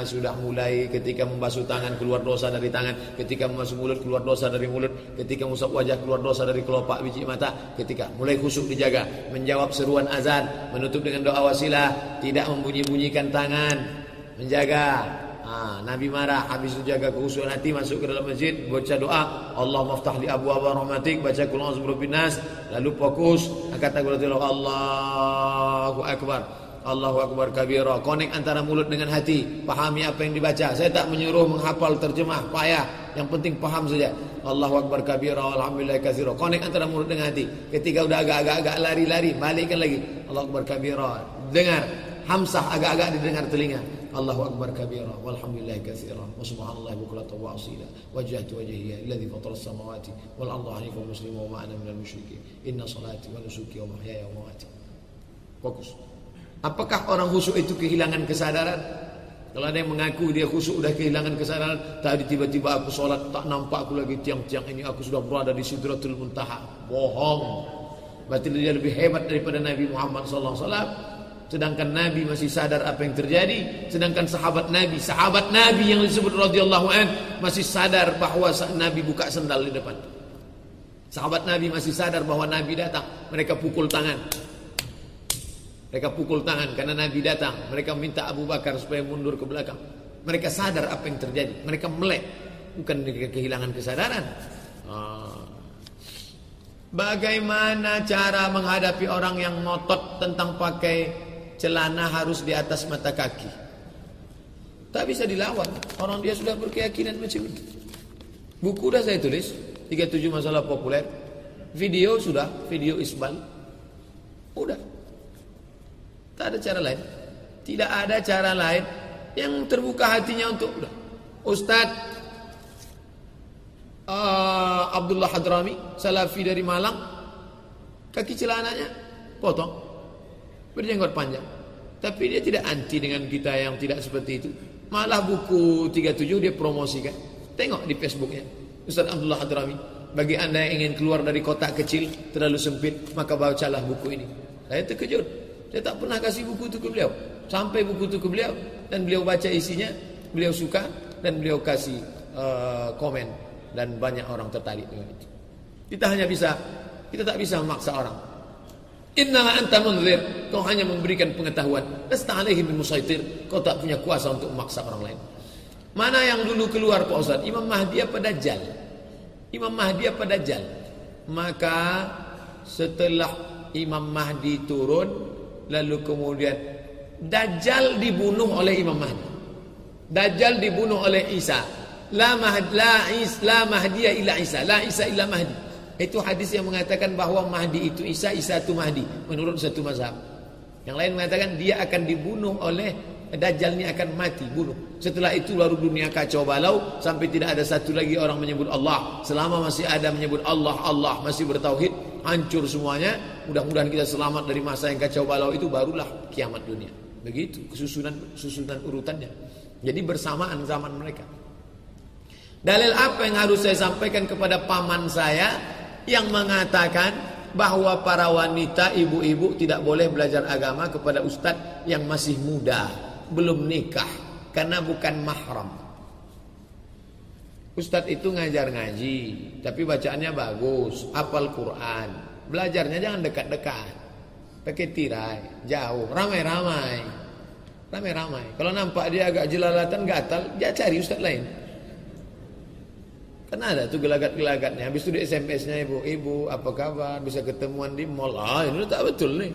sudah mulai ketika membasuh tangan keluar dosa dari tangan, ketika membasuh mulut keluar dosa dari mulut, ketika mengusap wajah keluar dosa dari kelopak biji mata, ketika mulai khusyuk dijaga, menjawab seruan azan, menutup dengan doa wasilah, tidak membunyi-bunyikan tangan, menjaga. Ha, Nabi marah habis itu jaga kehusuan hati masuk ke dalam masjid baca doa Allah maftah li abu abu rahmatik baca kul a'udzu binas lalu fokus kata Allah Allahu akbar Allahu Akbar kabira. Connect antara mulut dengan hati. Pahami apa yang dibaca. Saya tak menyuruh menghafal terjemah. Payah. Yang penting paham saja. Allahu Akbar kabira. Alhamdulillah kathira. Connect antara mulut dengan hati. Ketika udah agak-agak lari-lari. Balikkan lagi. Allahu Akbar kabira. Dengar. Hamsah agak-agak didengar telinga. Allahu Akbar kabira. Walhamdulillah kathira. Wa subhanallah bukulata wa asila. Wajahtu wajahiyya. Illadhi fatara samawati. Wal hanifa muslimu wa ma'ana minal musyrikin. Inna salati wa nusuki wa mahyaya wa mawati. Fokus. Apakah orang khusyuk itu kehilangan kesadaran? Kalau ada yang mengaku dia khusyuk sudah kehilangan kesadaran, tadi tiba-tiba aku sholat tak nampak aku lagi tiang-tiang ini aku sudah berada di Sidratul Muntaha. Bohong. Berarti dia lebih hebat daripada Nabi Muhammad sallallahu alaihi wasallam. Sedangkan Nabi masih sadar apa yang terjadi, sedangkan sahabat Nabi, sahabat Nabi yang disebut radhiyallahu an masih sadar bahwa Nabi buka sendal di depan. Sahabat Nabi masih sadar bahwa Nabi datang, mereka pukul tangan. Mereka pukul tangan karena Nabi datang. Mereka minta Abu Bakar supaya mundur ke belakang. Mereka sadar apa yang terjadi. Mereka melek. Bukan mereka kehilangan kesadaran. Ah. Bagaimana cara menghadapi orang yang ngotot tentang pakai celana harus di atas mata kaki? Tak bisa dilawan. Orang dia sudah berkeyakinan macam itu. Buku sudah saya tulis. 37 masalah populer. Video sudah. Video Isbal. Udah. Tak ada cara lain. Tidak ada cara lain yang terbuka hatinya untuk Ustaz uh, Abdullah Hadrami, Salafi dari Malang, kaki celananya potong, berjenggot panjang. Tapi dia tidak anti dengan kita yang tidak seperti itu. Malah buku 37 dia promosikan. Tengok di Facebooknya. Ustaz Abdullah Hadrami. Bagi anda yang ingin keluar dari kotak kecil terlalu sempit, maka bacalah buku ini. Saya terkejut. Saya tak pernah kasih buku itu ke beliau. Sampai buku itu ke beliau dan beliau baca isinya, beliau suka dan beliau kasih uh, komen dan banyak orang tertarik dengan itu. Kita hanya bisa, kita tak bisa memaksa orang. Inna anta munzir, kau hanya memberikan pengetahuan. Lasta alaihi kau tak punya kuasa untuk memaksa orang lain. Mana yang dulu keluar Pak Ustaz? Imam Mahdi apa Dajjal? Imam Mahdi apa Dajjal? Maka setelah Imam Mahdi turun Lalu kemudian Dajjal dibunuh oleh Imam Mahdi. Dajjal dibunuh oleh Isa. La mahd la is la mahdiya illa Isa, la Isa illa Mahdi. Itu hadis yang mengatakan bahwa Mahdi itu Isa, Isa itu Mahdi menurut satu mazhab. Yang lain mengatakan dia akan dibunuh oleh Dajjal ini akan mati, bunuh. Setelah itu baru dunia kacau balau sampai tidak ada satu lagi orang menyebut Allah. Selama masih ada menyebut Allah, Allah masih bertauhid, hancur semuanya. Mudah-mudahan kita selamat dari masa yang kacau balau itu barulah kiamat dunia. Begitu kesusunan susunan urutannya. Jadi bersamaan zaman mereka. Dalil apa yang harus saya sampaikan kepada paman saya yang mengatakan bahwa para wanita ibu-ibu tidak boleh belajar agama kepada ustadz yang masih muda, belum nikah karena bukan mahram. Ustadz itu ngajar ngaji, tapi bacaannya bagus, hafal Quran. Belajarnya jangan dekat-dekat. Pakai tirai, jauh, ramai-ramai. Ramai-ramai. Kalau nampak dia agak jelalatan, gatal, dia cari ustadz lain. Kan ada tuh gelagat-gelagatnya. Habis itu di SMS-nya ibu, ibu apa kabar? Bisa ketemuan di mall. Ah, ini tak betul nih.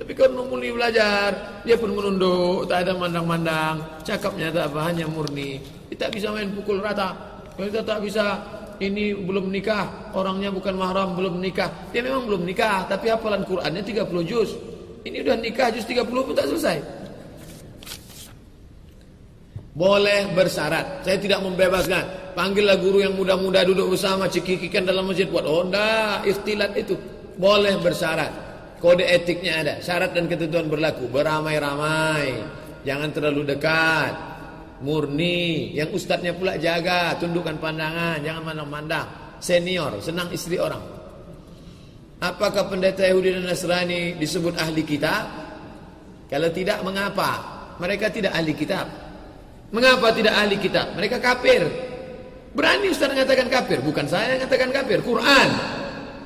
Tapi kalau mulai belajar, dia pun menunduk, tak ada mandang-mandang, cakapnya tak apa, hanya murni. Kita bisa main pukul rata. Kita tak bisa, ini belum nikah, orangnya bukan mahram, belum nikah. Dia memang belum nikah, tapi hafalan Qurannya 30 juz. Ini udah nikah juz 30 pun tak selesai. Boleh bersyarat. Saya tidak membebaskan. Panggillah guru yang muda-muda duduk bersama, cekikikan dalam masjid buat. Oh, ikhtilat itu. Boleh bersyarat. Kode etiknya ada, syarat dan ketentuan berlaku. Beramai-ramai, jangan terlalu dekat. Murni, yang ustadznya pula jaga, tundukkan pandangan, jangan mandang-mandang. Senior, senang istri orang. Apakah pendeta Yahudi dan Nasrani disebut ahli kitab? Kalau tidak, mengapa? Mereka tidak ahli kitab. Mengapa tidak ahli kitab? Mereka kafir. Berani Ustaz mengatakan kafir? Bukan saya yang mengatakan kafir. Quran.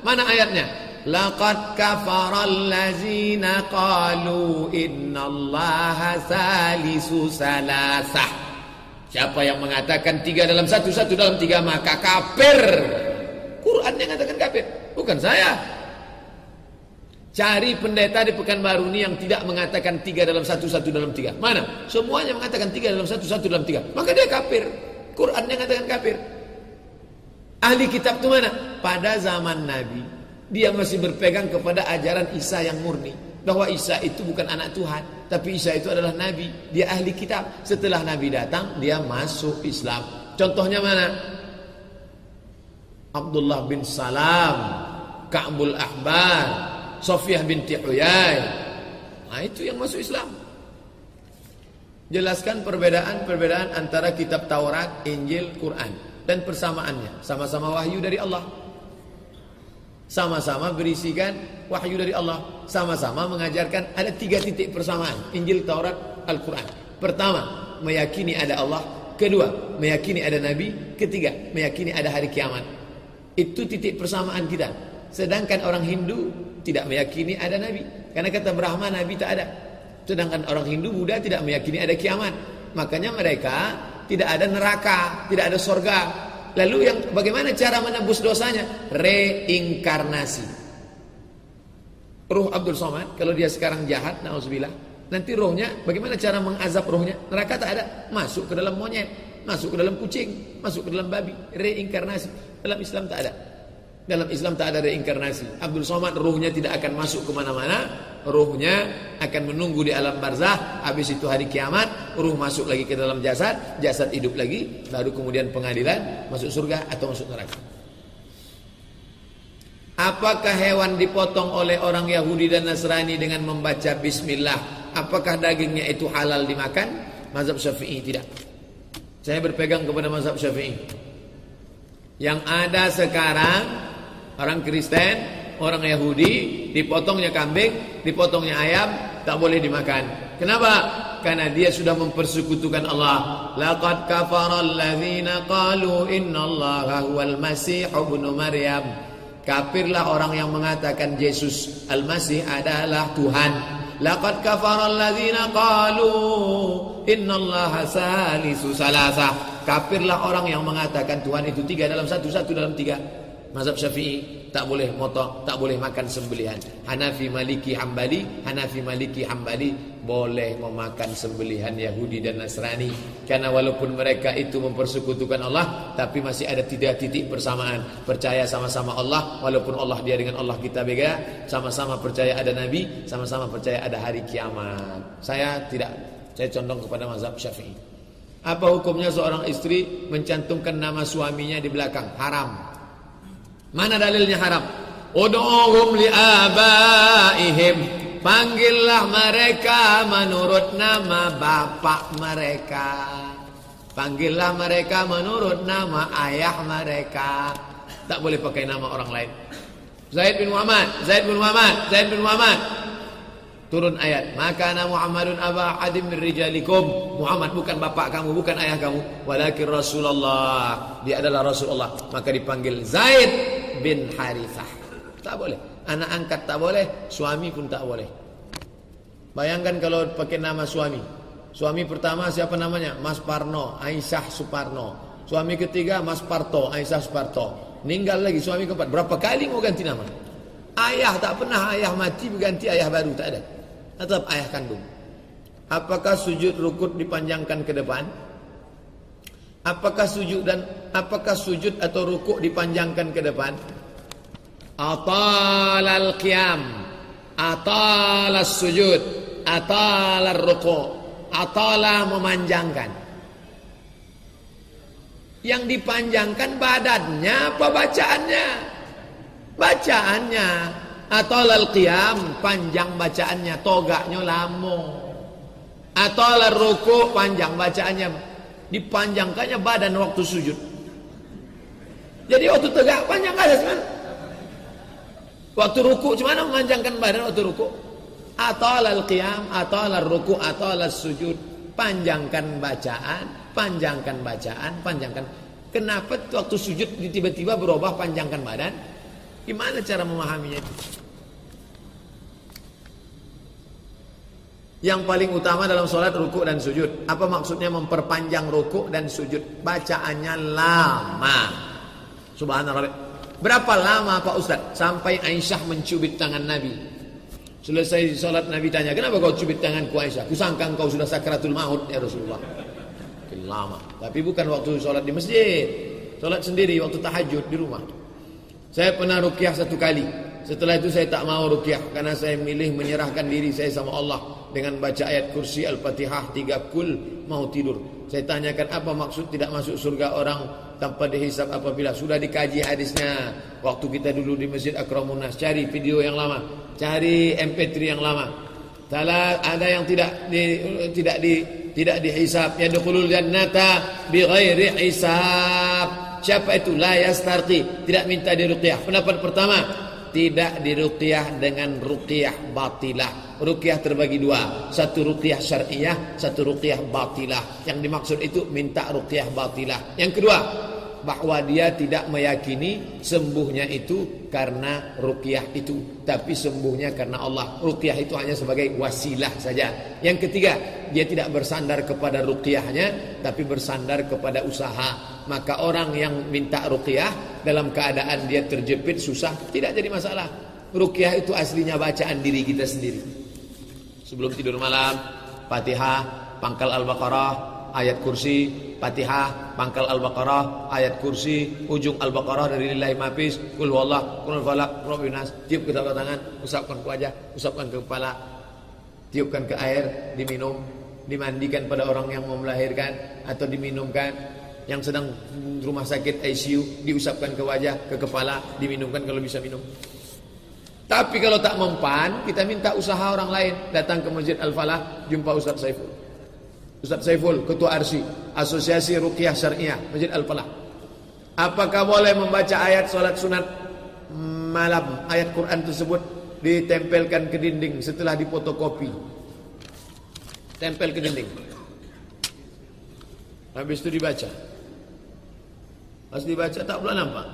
Mana ayatnya? Laqad kafara allazina qalu innallaha salisu salasah. Siapa yang mengatakan tiga dalam satu, satu dalam tiga maka kafir. Quran yang mengatakan kafir, bukan saya. Cari pendeta di Pekanbaru ini yang tidak mengatakan tiga dalam satu, satu dalam tiga. Mana? Semuanya mengatakan tiga dalam satu, satu dalam tiga. Maka dia kafir. Quran yang mengatakan kafir. Ahli kitab itu mana? Pada zaman Nabi dia masih berpegang kepada ajaran Isa yang murni bahwa Isa itu bukan anak Tuhan tapi Isa itu adalah nabi. Dia ahli kitab. Setelah nabi datang dia masuk Islam. Contohnya mana? Abdullah bin Salam Ka'bul Ahbar Sofiyah binti Uyay nah itu yang masuk Islam. Jelaskan perbedaan-perbedaan antara kitab Taurat, Injil, Quran. Dan persamaannya. Sama-sama wahyu dari Allah sama-sama berisikan wahyu dari Allah. Sama-sama mengajarkan ada tiga titik persamaan. Injil, Taurat, Al-Quran. Pertama, meyakini ada Allah. Kedua, meyakini ada Nabi. Ketiga, meyakini ada hari kiamat. Itu titik persamaan kita. Sedangkan orang Hindu tidak meyakini ada Nabi. Karena kata Brahma, Nabi tak ada. Sedangkan orang Hindu Buddha tidak meyakini ada kiamat. Makanya mereka tidak ada neraka, tidak ada sorga, Lalu yang bagaimana cara menebus dosanya? Reinkarnasi. Ruh Abdul Somad kalau dia sekarang jahat, nauzubillah, nanti rohnya bagaimana cara mengazab rohnya? Neraka tak ada, masuk ke dalam monyet, masuk ke dalam kucing, masuk ke dalam babi, reinkarnasi. Dalam Islam tak ada. Dalam Islam tak ada reinkarnasi. Abdul Somad ruhnya tidak akan masuk ke mana-mana. Ruhnya akan menunggu di alam barzah. Habis itu hari kiamat, ruh masuk lagi ke dalam jasad, jasad hidup lagi, baru kemudian pengadilan, masuk surga atau masuk neraka. Apakah hewan dipotong oleh orang Yahudi dan Nasrani dengan membaca bismillah? Apakah dagingnya itu halal dimakan? Mazhab Syafi'i tidak. Saya berpegang kepada mazhab Syafi'i. Yang ada sekarang Orang Kristen, orang Yahudi, dipotongnya kambing, dipotongnya ayam, tak boleh dimakan. Kenapa? Karena dia sudah mempersekutukan Allah. Laqad kafara alladzina qalu innallaha huwal masih ibnu Maryam. Kafirlah orang yang mengatakan Yesus Al-Masih adalah Tuhan. Laqad kafara alladzina qalu innallaha salisu salasa. Kafirlah orang yang mengatakan Tuhan itu tiga dalam satu, satu dalam tiga. Mazhab Syafi'i tak boleh motong, tak boleh makan sembelihan. Hanafi, Maliki, Hambali, Hanafi, Maliki, Hambali boleh memakan sembelihan Yahudi dan Nasrani. Karena walaupun mereka itu mempersekutukan Allah, tapi masih ada tiga titik persamaan. Percaya sama-sama Allah, walaupun Allah dia dengan Allah kita beda. Sama-sama percaya ada Nabi, sama-sama percaya ada hari kiamat. Saya tidak, saya condong kepada mazhab Syafi'i. Apa hukumnya seorang istri mencantumkan nama suaminya di belakang? Haram. Mana dalilnya haram? Udu'uhum li'abaihim Panggillah mereka menurut nama bapak mereka. Panggillah mereka menurut nama ayah mereka. Tak boleh pakai nama orang lain. Zaid bin Muhammad Zaid bin Muhammad Zaid bin Muhammad Turun ayat, maka ana Muhammadun aba adim rijalikum. Muhammad bukan bapak kamu, bukan ayah kamu, walakin Rasulullah. Dia adalah Rasulullah. Maka dipanggil Zaid bin Harithah. Tak boleh. Anak angkat tak boleh, suami pun tak boleh. Bayangkan kalau pakai nama suami. Suami pertama siapa namanya? Mas Parno, Aisyah Suparno. Suami ketiga Mas Parto, Aisyah Suparto. Ninggal lagi suami keempat. Berapa kali mau ganti nama? Ayah tak pernah ayah mati berganti ayah baru, tak ada atau ayah kandung. Apakah sujud rukut dipanjangkan ke depan? Apakah sujud dan apakah sujud atau rukuk dipanjangkan ke depan? Atalal qiyam, atalas sujud, atalar rukuk, atala memanjangkan. Yang dipanjangkan badannya apa bacaannya? Bacaannya atau qiyam panjang bacaannya togaknya lama. Atau ruku panjang bacaannya. Dipanjangkannya badan waktu sujud. Jadi waktu tegak panjang ada cuman waktu ruku cuman memanjangkan badan waktu ruku? Atau qiyam atau ruku atau sujud panjangkan bacaan panjangkan bacaan panjangkan. Kenapa waktu sujud tiba-tiba berubah panjangkan badan Gimana cara memahaminya itu? Yang paling utama dalam sholat rukuk dan sujud. Apa maksudnya memperpanjang rukuk dan sujud? Bacaannya lama. Subhanallah. Berapa lama Pak Ustaz? Sampai Aisyah mencubit tangan Nabi. Selesai sholat Nabi tanya, kenapa kau cubit tanganku Aisyah? Kusangka kau sudah sakratul maut ya Rasulullah. Lama. Tapi bukan waktu sholat di masjid. Sholat sendiri waktu tahajud di rumah. Saya pernah rukyah satu kali. Setelah itu saya tak mau rukyah karena saya milih menyerahkan diri saya sama Allah dengan baca ayat kursi Al-Fatihah tiga kul mau tidur. Saya tanyakan apa maksud tidak masuk surga orang tanpa dihisap apabila sudah dikaji hadisnya. Waktu kita dulu di Masjid Akramunas cari video yang lama, cari MP3 yang lama. Salah ada yang tidak di, tidak di tidak dihisap yang dukhulul jannata bighairi hisab. Siapa itu? La yastarqi. Tidak minta diruqyah. Pendapat pertama, tidak diruqyah dengan ruqyah batilah. Ruqyah terbagi dua. Satu ruqyah syariah, satu ruqyah batilah. Yang dimaksud itu minta ruqyah batilah. Yang kedua, bahwa dia tidak meyakini sembuhnya itu karena ruqyah itu tapi sembuhnya karena Allah. Ruqyah itu hanya sebagai wasilah saja. Yang ketiga dia tidak bersandar kepada ruqyahnya tapi bersandar kepada usaha. Maka orang yang minta ruqyah dalam keadaan dia terjepit susah tidak jadi masalah. Ruqyah itu aslinya bacaan diri kita sendiri. Sebelum tidur malam Fatihah pangkal Al-Baqarah ayat kursi, Fatihah, pangkal Al-Baqarah, ayat kursi, ujung Al-Baqarah dari lillahi mafis, kul wallah, kul falak, rabbin nas, tiup ke tangan, usapkan ke wajah, usapkan ke kepala, tiupkan ke air, diminum, dimandikan pada orang yang mau melahirkan atau diminumkan yang sedang rumah sakit ICU diusapkan ke wajah, ke kepala, diminumkan kalau bisa minum. Tapi kalau tak mempan, kita minta usaha orang lain datang ke Masjid Al-Falah jumpa Ustaz Saiful. Ustaz Saiful, Ketua Arsi, Asosiasi Ruqyah Syariah, Masjid Al-Falah. Apakah boleh membaca ayat solat sunat malam, ayat Quran tersebut ditempelkan ke dinding setelah dipotokopi? Tempel ke dinding. Habis itu dibaca. Pas dibaca tak pula nampak.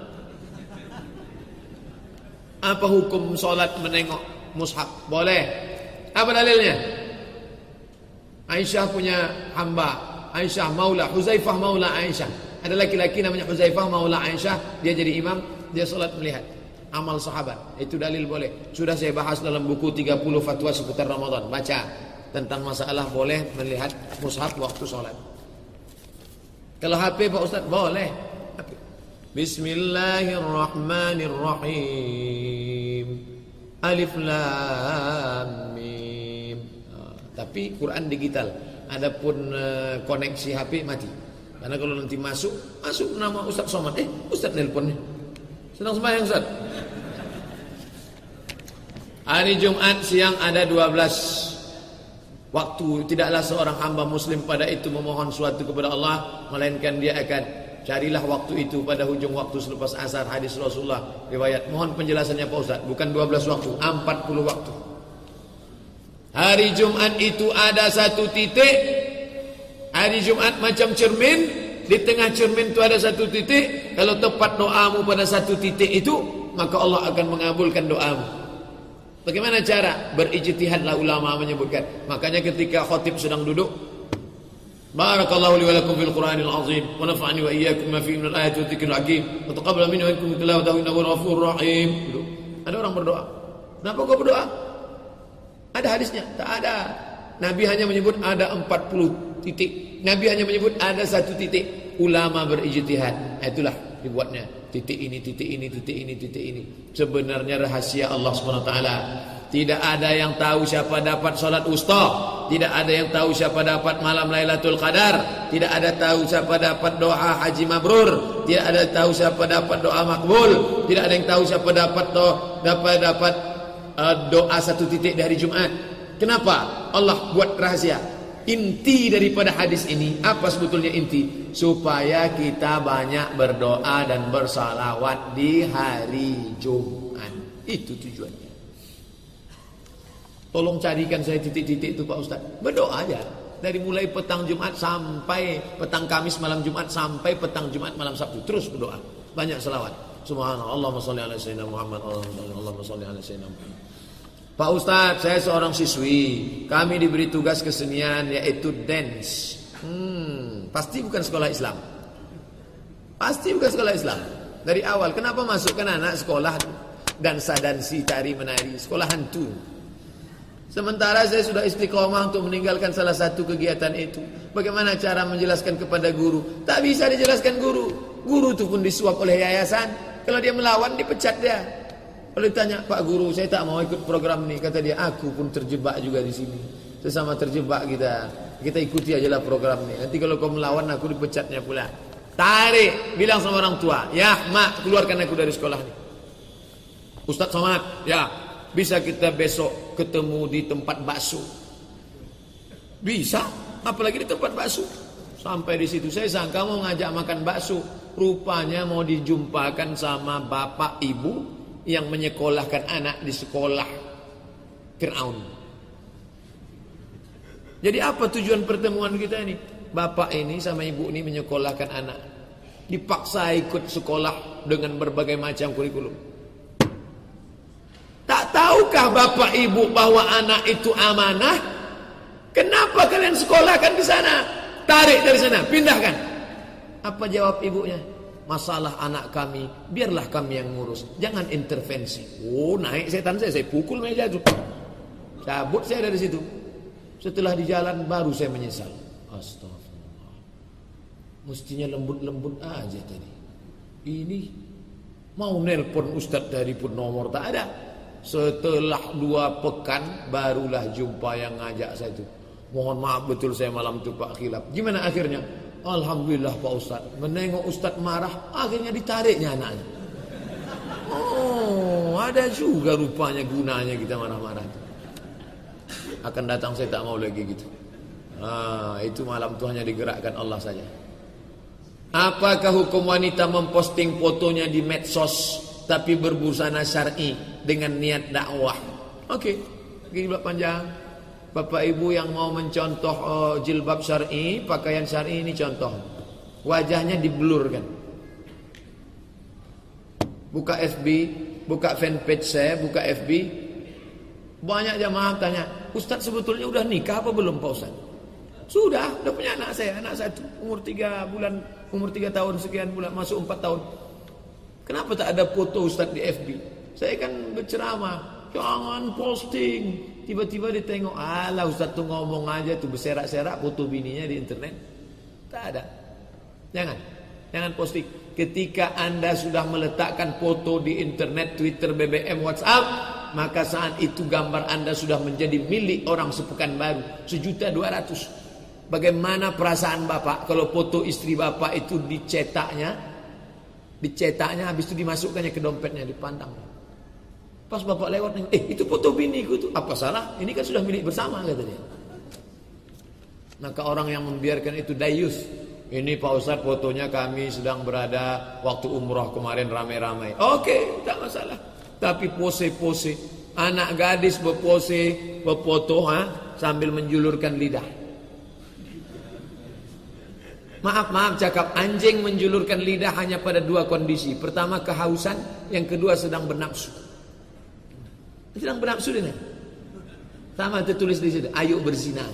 Apa hukum solat menengok mushaf? Boleh. Apa dalilnya? Aisyah punya hamba. Aisyah maula Huzaifah maula Aisyah. Ada laki-laki namanya Huzaifah maula Aisyah. Dia jadi imam dia solat melihat amal sahabat. Itu dalil boleh. Sudah saya bahas dalam buku 30 fatwa seputar Ramadan. Baca tentang masalah boleh melihat mushaf waktu solat kalau HP Pak Ustaz boleh. Bismillahirrahmanirrahim. Alif Lam tapi Quran digital. Adapun uh, koneksi HP mati. Karena kalau nanti masuk, masuk nama Ustaz Somad. Eh, Ustaz nelponnya. Senang sembahyang Ustaz. Hari Jumat siang ada 12 waktu tidaklah seorang hamba muslim pada itu memohon suatu kepada Allah melainkan dia akan carilah waktu itu pada hujung waktu selepas asar hadis Rasulullah riwayat mohon penjelasannya Pak Ustaz bukan 12 waktu 40 waktu Hari Jumat itu ada satu titik. Hari Jumat macam cermin. Di tengah cermin itu ada satu titik. Kalau tepat doamu pada satu titik itu, maka Allah akan mengabulkan doamu. Bagaimana cara? Berijtihadlah ulama menyebutkan. Makanya ketika khotib sedang duduk, fil Qur'anil azim wa nafa'ani wa iyyakum ma fihi min al-ayati wa dzikril hakim wa taqabbal minni wa minkum tilawatahu innahu ghafurur rahim. Ada orang berdoa. Kenapa kau berdoa? Ada hadisnya? Tak ada. Nabi hanya menyebut ada 40 titik. Nabi hanya menyebut ada satu titik. Ulama berijtihad. Itulah dibuatnya. Titik ini, titik ini, titik ini, titik ini. Sebenarnya rahasia Allah SWT. Tidak ada yang tahu siapa dapat solat usta. Tidak ada yang tahu siapa dapat malam Lailatul Qadar. Tidak ada tahu siapa dapat doa haji mabrur. Tidak ada tahu siapa dapat doa makbul. Tidak ada yang tahu siapa dapat doa dapat dapat uh, doa satu titik dari Jumat. Kenapa? Allah buat rahasia. Inti daripada hadis ini apa sebetulnya inti? Supaya kita banyak berdoa dan bersalawat di hari Jumat. Itu tujuannya. Tolong carikan saya titik-titik itu Pak Ustaz. Berdoa aja. Dari mulai petang Jumat sampai petang Kamis malam Jumat sampai petang Jumat malam Sabtu. Terus berdoa. Banyak selawat. Subhanallah. Allahumma salli ala sayyidina Muhammad. Allahumma salli ala sayyidina Muhammad. Pak Ustaz, saya seorang siswi. Kami diberi tugas kesenian yaitu dance. Hmm, pasti bukan sekolah Islam. Pasti bukan sekolah Islam. Dari awal, kenapa masukkan anak sekolah dansa dansi tari menari, sekolah hantu? Sementara saya sudah istiqomah untuk meninggalkan salah satu kegiatan itu. Bagaimana cara menjelaskan kepada guru? Tak bisa dijelaskan guru. Guru itu pun disuap oleh yayasan. Kalau dia melawan dipecat dia. Kalau ditanya, Pak Guru saya tak mau ikut program ini. Kata dia, aku pun terjebak juga di sini. Sesama terjebak kita. Kita ikuti aja lah program ini. Nanti kalau kau melawan aku dipecatnya pula. Tarik, bilang sama orang tua. Ya, mak, keluarkan aku dari sekolah ini. Ustaz Somad, ya, bisa kita besok ketemu di tempat bakso. Bisa, apalagi di tempat bakso. Sampai di situ saya sangka mau ngajak makan bakso. Rupanya mau dijumpakan sama bapak ibu yang menyekolahkan anak di sekolah Fir'aun. Jadi apa tujuan pertemuan kita ini? Bapak ini sama ibu ini menyekolahkan anak. Dipaksa ikut sekolah dengan berbagai macam kurikulum. Tak tahukah bapak ibu bahwa anak itu amanah? Kenapa kalian sekolahkan di sana? Tarik dari sana, pindahkan. Apa jawab ibunya? Masalah anak kami, biarlah kami yang ngurus. Jangan intervensi. Oh, naik setan saya, saya pukul meja itu. Cabut saya dari situ. Setelah di jalan baru saya menyesal. Astagfirullah. Mestinya lembut-lembut aja tadi. Ini mau nelpon ustadz dari pun nomor tak ada. Setelah dua pekan barulah jumpa yang ngajak saya itu. Mohon maaf betul saya malam itu Pak Khilaf. Gimana akhirnya? Alhamdulillah Pak Ustaz. Menengok Ustaz marah, akhirnya ditariknya anaknya. Oh, ada juga rupanya gunanya kita marah-marah. Akan datang saya tak mau lagi gitu. Ah, itu malam itu hanya digerakkan Allah saja. Apakah hukum wanita memposting fotonya di medsos tapi berbusana syar'i dengan niat dakwah. Oke, okay. jilbab panjang. Bapak Ibu yang mau mencontoh uh, jilbab syar'i, pakaian syar'i ini contoh. Wajahnya diblurkan. Buka FB, buka fanpage saya, buka FB. Banyak jamaah tanya, Ustaz sebetulnya udah nikah apa belum Pak Ustaz? Sudah, udah punya anak saya, anak satu, umur tiga bulan, umur tiga tahun sekian bulan, masuk empat tahun. Kenapa tak ada foto Ustaz di FB? Saya kan berceramah, jangan posting. Tiba-tiba ditengok, alah Ustaz tuh ngomong aja tuh berserak-serak foto bininya di internet. Tak ada. Jangan. Jangan posting. Ketika Anda sudah meletakkan foto di internet, Twitter, BBM, WhatsApp, maka saat itu gambar Anda sudah menjadi milik orang sepekan baru. Sejuta dua ratus. Bagaimana perasaan Bapak kalau foto istri Bapak itu dicetaknya Dicetaknya habis itu dimasukkannya ke dompetnya dipandang. Pas bapak lewat eh itu foto biniku tuh. Apa salah? Ini kan sudah milik bersama kata dia. Maka orang yang membiarkan itu dayus. Ini Pak Ustaz fotonya kami sedang berada waktu umroh kemarin ramai-ramai. Oke, tak masalah. Tapi pose-pose Anak gadis berpose, berfoto ha, sambil menjulurkan lidah. Maaf, maaf cakap anjing menjulurkan lidah hanya pada dua kondisi. Pertama kehausan, yang kedua sedang bernafsu. Sedang bernafsu dia. Sama tertulis di situ, ayo berzina.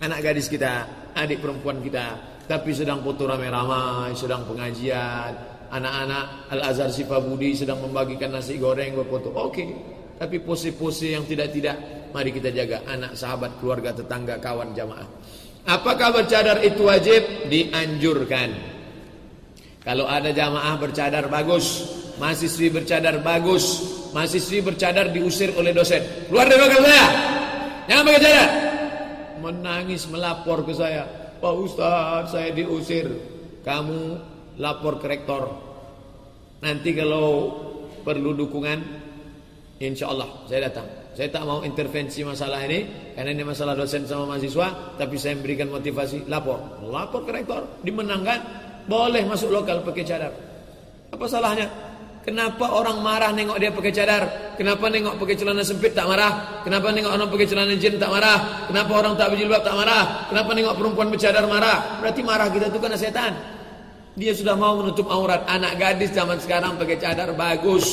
Anak gadis kita, adik perempuan kita, tapi sedang foto ramai-ramai, sedang pengajian, anak-anak Al-Azhar Sifabudi sedang membagikan nasi goreng berfoto. Oke, tapi pose-pose yang tidak-tidak mari kita jaga anak, sahabat, keluarga, tetangga, kawan, jamaah. Apakah bercadar itu wajib? Dianjurkan. Kalau ada jamaah bercadar bagus, mahasiswi bercadar bagus, mahasiswi bercadar diusir oleh dosen. Keluar dari belakang saya. Jangan pakai cadar. Menangis melapor ke saya. Pak Ustaz, saya diusir. Kamu lapor ke rektor. Nanti kalau perlu dukungan, insya Allah saya datang. Saya tak mau intervensi masalah ini karena ini masalah dosen sama mahasiswa, tapi saya memberikan motivasi lapor. Lapor ke rektor, dimenangkan, boleh masuk lokal pakai cadar. Apa salahnya? Kenapa orang marah nengok dia pakai cadar? Kenapa nengok pakai celana sempit tak marah? Kenapa nengok orang pakai celana jin tak marah? Kenapa orang tak berjilbab tak marah? Kenapa nengok perempuan bercadar marah? Berarti marah kita itu karena setan. Dia sudah mau menutup aurat. Anak gadis zaman sekarang pakai cadar bagus.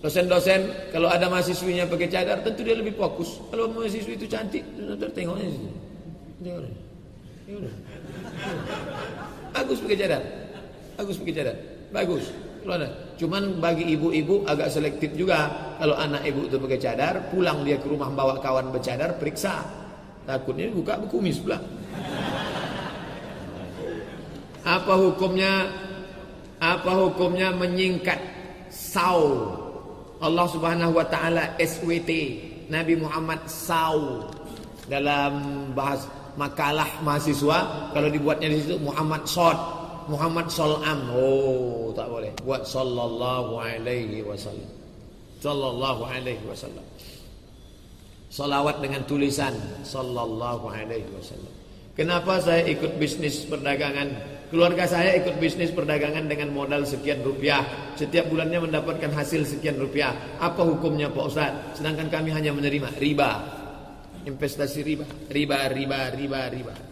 Dosen-dosen kalau ada mahasiswinya pakai cadar tentu dia lebih fokus. Kalau mahasiswi itu cantik, tengoknya. Tengok. Bagus pakai cadar. Bagus pakai cadar. Bagus. Cuman bagi ibu-ibu agak selektif juga. Kalau anak ibu itu pakai cadar, pulang dia ke rumah bawa kawan bercadar, periksa. Takutnya buka berkumis pula. Apa hukumnya? Apa hukumnya menyingkat saul Allah Subhanahu wa taala SWT Nabi Muhammad SAW dalam bahas makalah mahasiswa kalau dibuatnya di situ Muhammad Sod Muhammad Salam oh tak boleh buat sallallahu alaihi wasallam sallallahu alaihi wasallam salawat dengan tulisan sallallahu alaihi wasallam kenapa saya ikut bisnis perdagangan Keluarga saya ikut bisnis perdagangan dengan modal sekian rupiah. Setiap bulannya mendapatkan hasil sekian rupiah. Apa hukumnya Pak Ustaz? Sedangkan kami hanya menerima riba. Investasi riba. Riba, riba, riba, riba.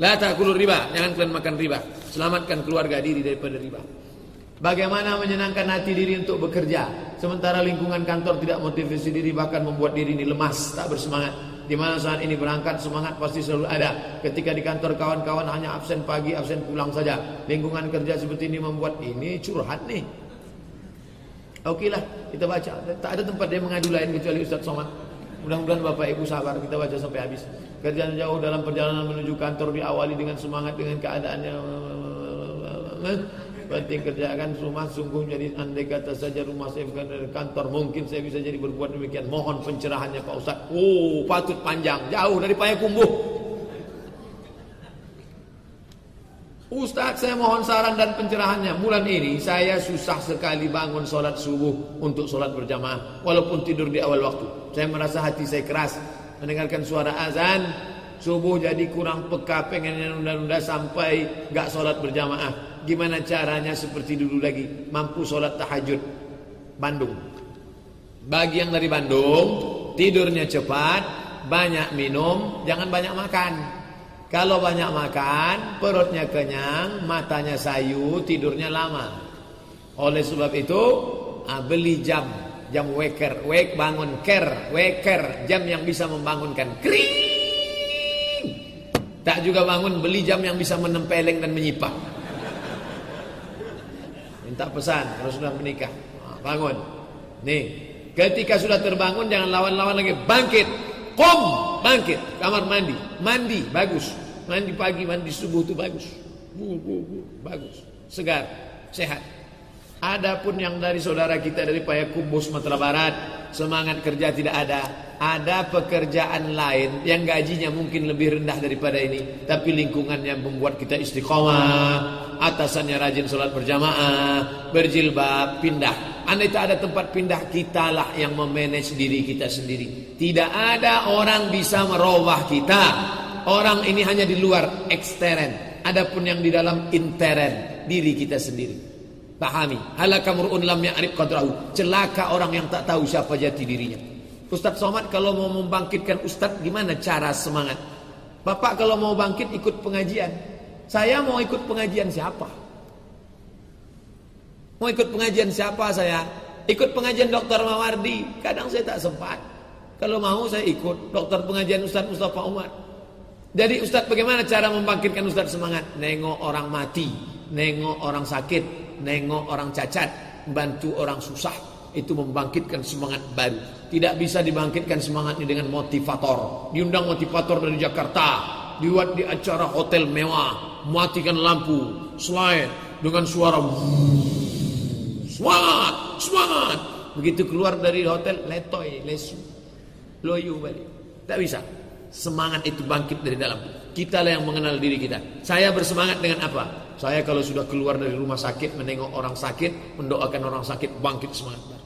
La riba. Jangan kalian makan riba. Selamatkan keluarga diri daripada riba. Bagaimana menyenangkan hati diri untuk bekerja Sementara lingkungan kantor tidak motivasi diri Bahkan membuat diri ini lemas Tak bersemangat di mana saat ini berangkat semangat pasti selalu ada. Ketika di kantor kawan-kawan hanya absen pagi, absen pulang saja. Lingkungan kerja seperti ini membuat ini curhat nih. Okelah, kita baca. Tak ada tempat dia mengadu lain kecuali Ustaz Somad. Mudah-mudahan Bapak Ibu sabar kita baca sampai habis. Kerjaan jauh dalam perjalanan menuju kantor diawali dengan semangat dengan keadaannya penting kerjakan rumah sungguh jadi andai kata saja rumah saya bukan dari kantor mungkin saya bisa jadi berbuat demikian. Mohon pencerahannya Pak Ustaz oh patut panjang jauh dari Payakumbuh Ustaz saya mohon saran dan pencerahannya. Bulan ini saya susah sekali bangun sholat subuh Untuk sholat berjamaah Walaupun tidur di awal waktu. Saya merasa hati saya keras. Mendengarkan suara azan Subuh jadi kurang peka Pengennya nunda-nunda sampai Gak sholat berjamaah. Gimana caranya seperti dulu lagi? Mampu sholat tahajud. Bandung. Bagi yang dari Bandung Tidurnya cepat Banyak minum Jangan banyak makan Kalau banyak makan Perutnya kenyang Matanya sayu Tidurnya lama Oleh sebab itu ah, Beli jam Jam waker Wake bangun ker Waker Jam yang bisa membangunkan Kring Tak juga bangun beli jam yang bisa menempeleng dan menyipak Minta pesan kalau sudah menikah. bangun. Nih, ketika sudah terbangun jangan lawan-lawan lagi. Bangkit. Kom, bangkit. Kamar mandi. Mandi, bagus. Mandi pagi, mandi subuh itu bagus. Bagus. Segar, sehat. Adapun yang dari saudara kita dari Payakumbuh Sumatera Barat, semangat kerja tidak ada. Ada pekerjaan lain yang gajinya mungkin lebih rendah daripada ini, tapi lingkungannya membuat kita istiqomah, atasannya rajin sholat berjamaah, berjilbab, pindah. Anda itu ada tempat pindah, kitalah yang memanage diri kita sendiri. Tidak ada orang bisa merubah kita. Orang ini hanya di luar eksteren. Adapun yang di dalam interen, diri kita sendiri. Pahami. Halaka mur'un lam ya'rif qadrahu. Celaka orang yang tak tahu siapa jati dirinya. Ustaz Somad kalau mau membangkitkan Ustaz gimana cara semangat? Bapak kalau mau bangkit ikut pengajian. Saya mau ikut pengajian siapa? Mau ikut pengajian siapa saya? Ikut pengajian Dr. Mawardi. Kadang saya tak sempat. Kalau mau saya ikut dokter pengajian Ustaz Mustafa Umar. Jadi Ustaz bagaimana cara membangkitkan Ustaz semangat? Nengok orang mati, nengok orang sakit, nengok orang cacat, bantu orang susah, itu membangkitkan semangat baru. Tidak bisa dibangkitkan semangat ini dengan motivator. Diundang motivator dari Jakarta, dibuat di acara hotel mewah, matikan lampu, slide dengan suara semangat, semangat. Begitu keluar dari hotel, letoy, lesu, loyu balik. Tak bisa. Semangat itu bangkit dari dalam. Kita lah yang mengenal diri kita. Saya bersemangat dengan apa? Saya kalau sudah keluar dari rumah sakit menengok orang sakit, mendoakan orang sakit bangkit semangat.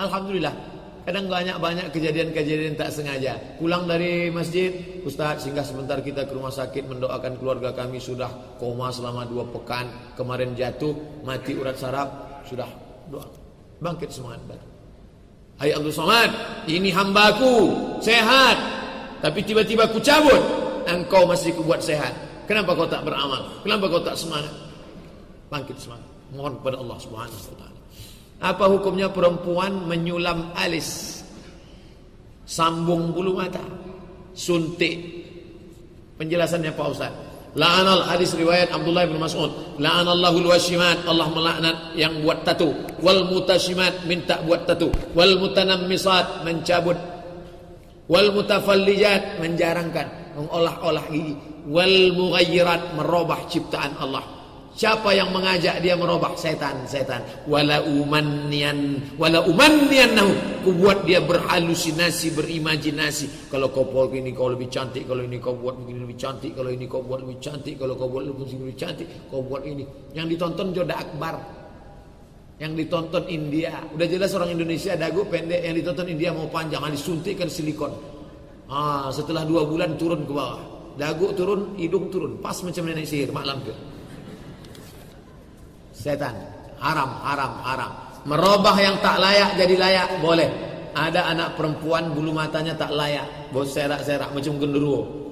Alhamdulillah. Kadang banyak-banyak kejadian-kejadian tak sengaja. Pulang dari masjid, Ustaz singgah sebentar kita ke rumah sakit mendoakan keluarga kami sudah koma selama dua pekan. Kemarin jatuh, mati urat saraf, sudah doa. Bangkit semangat baru. Hai Abdul Somad, ini hambaku, sehat. Tapi tiba-tiba ku cabut, engkau masih kubuat sehat. Kenapa kau tak beramal? Kenapa kau tak semangat? Bangkit semangat. Mohon kepada Allah Subhanahu wa taala. Apa hukumnya perempuan menyulam alis? Sambung bulu mata, suntik. Penjelasannya Pak Ustaz. La'anal hadis riwayat Abdullah bin Mas'ud. La'anallahu al-washimat. Allah melaknat yang buat tatu. Wal mutashimat minta buat tatu. Wal mutanammisat mencabut. Wal mutafallijat menjarangkan, mengolah-olah gigi wal mughayyirat merubah ciptaan Allah. Siapa yang mengajak dia merubah setan, setan. Wala umannian, wala umanniannahu. Ku buat dia berhalusinasi, berimajinasi. Kalau kau buat ini kau lebih cantik, kalau ini kau buat begini lebih cantik, kalau ini kau buat lebih cantik, kalau kau buat lebih, lebih cantik, kau buat ini. Yang ditonton Joda Akbar. Yang ditonton India. Udah jelas orang Indonesia dagu pendek, yang ditonton India mau panjang, disuntikkan silikon. Ah, setelah dua bulan turun ke bawah. Dagu turun, hidung turun. Pas macam nenek sihir, mak lampir. Setan. Haram, haram, haram. Merubah yang tak layak jadi layak, boleh. Ada anak perempuan bulu matanya tak layak. Bos serak-serak macam genderuwo.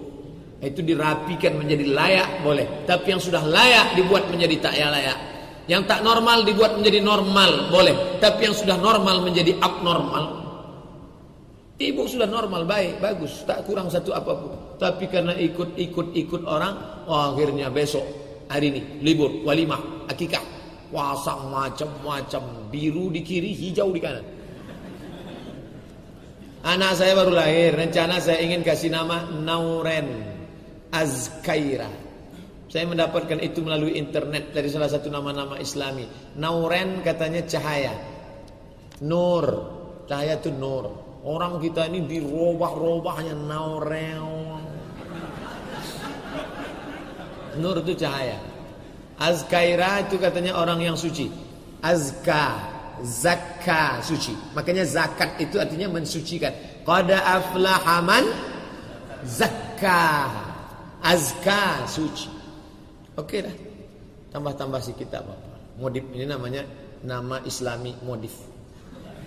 Itu dirapikan menjadi layak, boleh. Tapi yang sudah layak dibuat menjadi tak layak. Yang tak normal dibuat menjadi normal, boleh. Tapi yang sudah normal menjadi abnormal, Ibu sudah normal, baik, bagus, tak kurang satu apa pun. Tapi karena ikut-ikut-ikut orang, oh, akhirnya besok hari ini libur, walimah, akikah, puasa macam-macam, biru di kiri, hijau di kanan. Anak saya baru lahir, rencana saya ingin kasih nama Nauren Azkaira. Saya mendapatkan itu melalui internet dari salah satu nama-nama Islami. Nauren katanya cahaya. Nur, cahaya itu nur. Orang kita ini dirobah-robahnya naureo. Nur itu cahaya. Azkaira itu katanya orang yang suci. Azka, zakka suci. Makanya zakat itu artinya mensucikan. Qad aflaha man zakka. Azka suci. Oke dah. Tambah-tambah sedikit apa Modif ini namanya nama Islami modif.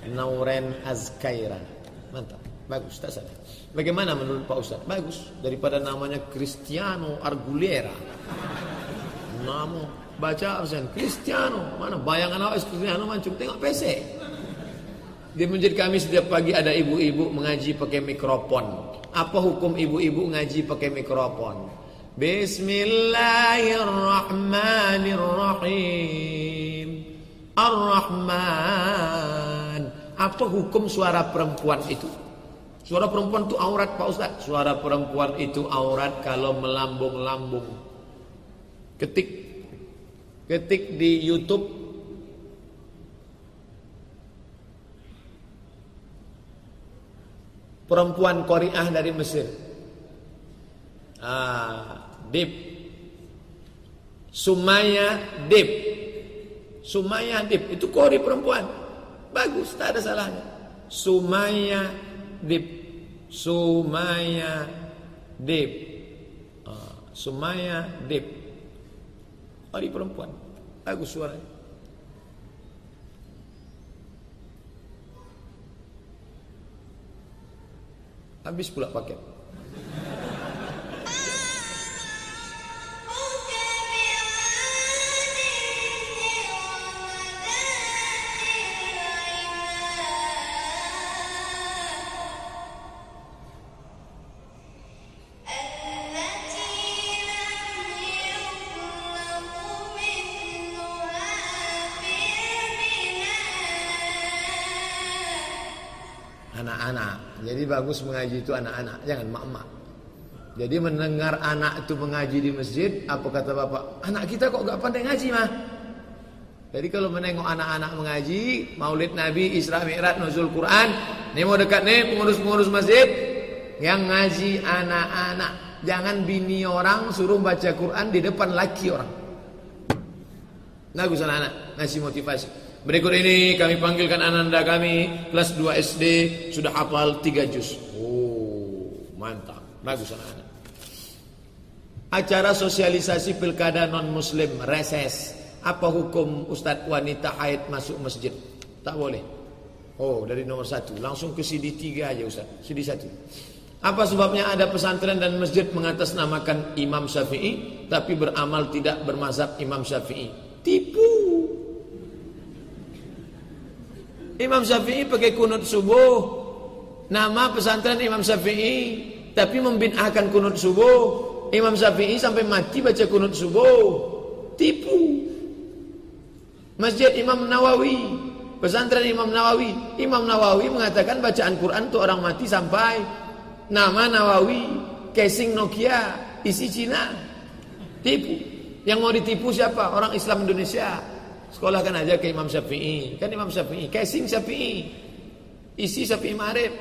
Nauren Azkaira. Mantap. Bagus, tak salah. Bagaimana menurut Pak Ustaz? Bagus. Daripada namanya Cristiano Argulera. Nama baca absen Cristiano. Mana bayangan awak Cristiano mancung tengok PC. Di masjid kami setiap pagi ada ibu-ibu mengaji pakai mikrofon. Apa hukum ibu-ibu ngaji pakai mikrofon? Bismillahirrahmanirrahim. Ar-Rahman. Apa hukum suara perempuan itu? Suara perempuan itu aurat Pak Ustaz. Suara perempuan itu aurat kalau melambung-lambung. Ketik ketik di YouTube perempuan Korea dari Mesir. Ah, Dip. Sumaya Dip. Sumaya Dip itu kori perempuan. Bagus, tak ada salahnya. Sumaya Dip. Sumaya Dip. Uh, Sumaya Dip. Hari perempuan. Bagus suara. Habis pula paket. Jadi bagus mengaji itu anak-anak, jangan mak-mak. Jadi mendengar anak itu mengaji di masjid, apa kata bapak? Anak kita kok gak pandai ngaji mah? Jadi kalau menengok anak-anak mengaji, Maulid Nabi, Isra Mi'raj, Nuzul Quran, ini mau dekat nih pengurus-pengurus masjid yang ngaji anak-anak. Jangan bini orang suruh baca Quran di depan laki orang. Bagus anak-anak, ngasih motivasi. Berikut ini kami panggilkan ananda kami kelas 2 SD sudah hafal 3 juz. Oh, mantap. Bagus anak-anak. Acara sosialisasi pilkada non muslim reses. Apa hukum Ustadz wanita haid masuk masjid? Tak boleh. Oh, dari nomor satu langsung ke CD 3 aja Ustaz. CD 1. Apa sebabnya ada pesantren dan masjid mengatasnamakan Imam Syafi'i tapi beramal tidak bermazhab Imam Syafi'i? Tipu. Imam Syafi'i pakai kunut subuh. Nama pesantren Imam Syafi'i, tapi membid'ahkan kunut subuh. Imam Syafi'i sampai mati baca kunut subuh. Tipu. Masjid Imam Nawawi, pesantren Imam Nawawi. Imam Nawawi mengatakan bacaan Quran itu orang mati sampai nama Nawawi, casing Nokia, isi Cina. Tipu. Yang mau ditipu siapa? Orang Islam Indonesia. Sekolahkan aja ke Imam Syafi'i. Kan Imam Syafi'i, casing Syafi'i. Isi Syafi'i Marif.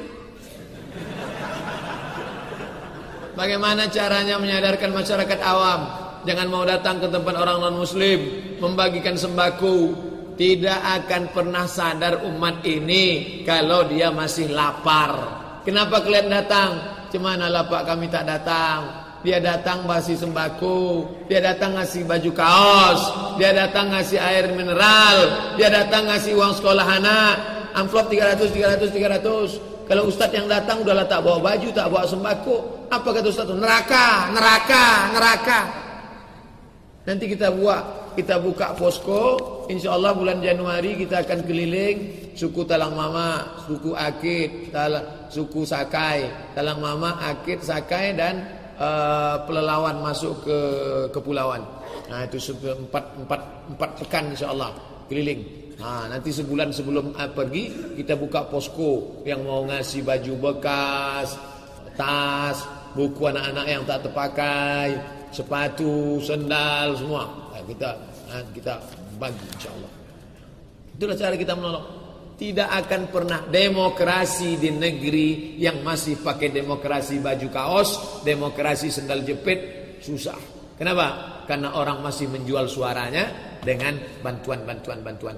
Bagaimana caranya menyadarkan masyarakat awam Jangan mau datang ke tempat orang non muslim Membagikan sembako Tidak akan pernah sadar umat ini Kalau dia masih lapar Kenapa kalian datang? Cemana lah pak kami tak datang dia datang ngasih sembako, dia datang ngasih baju kaos, dia datang ngasih air mineral, dia datang ngasih uang sekolah anak, amplop 300 300 300. Kalau ustaz yang datang udah tak bawa baju, tak bawa sembako, apa kata ustaz? Neraka, neraka, neraka. Nanti kita buat, kita buka posko, insya Allah bulan Januari kita akan keliling suku Talang Mama, suku Akid, suku Sakai, Talang Mama, Akid, Sakai dan uh, pelelawan masuk ke kepulauan. Nah itu empat empat empat pekan insya Allah keliling. Nah nanti sebulan sebelum uh, pergi kita buka posko yang mau ngasih baju bekas, tas, buku anak-anak yang tak terpakai, sepatu, sendal semua. Nah, kita nah, kita bagi insya Allah. Itulah cara kita menolong tidak akan pernah demokrasi di negeri yang masih pakai demokrasi baju kaos, demokrasi sendal jepit susah. Kenapa? Karena orang masih menjual suaranya dengan bantuan-bantuan bantuan.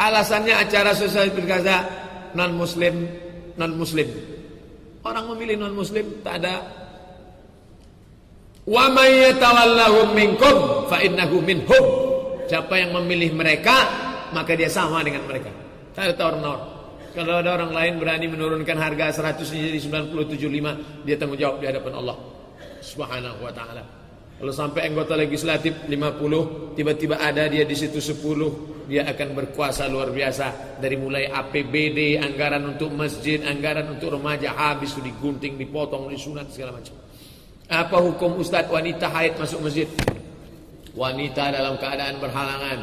Alasannya acara sosial pilkada non muslim non muslim. Orang memilih non muslim tak ada Wa may minkum fa. Siapa yang memilih mereka, maka dia sama dengan mereka. Tak ada tawar-menawar. Kalau ada orang lain berani menurunkan harga 100 jadi 97,5, dia tanggung jawab di hadapan Allah Subhanahu wa taala. Kalau sampai anggota legislatif 50, tiba-tiba ada dia di situ 10, dia akan berkuasa luar biasa dari mulai APBD, anggaran untuk masjid, anggaran untuk remaja habis digunting, dipotong, disunat segala macam. Apa hukum ustaz wanita haid masuk masjid? Wanita dalam keadaan berhalangan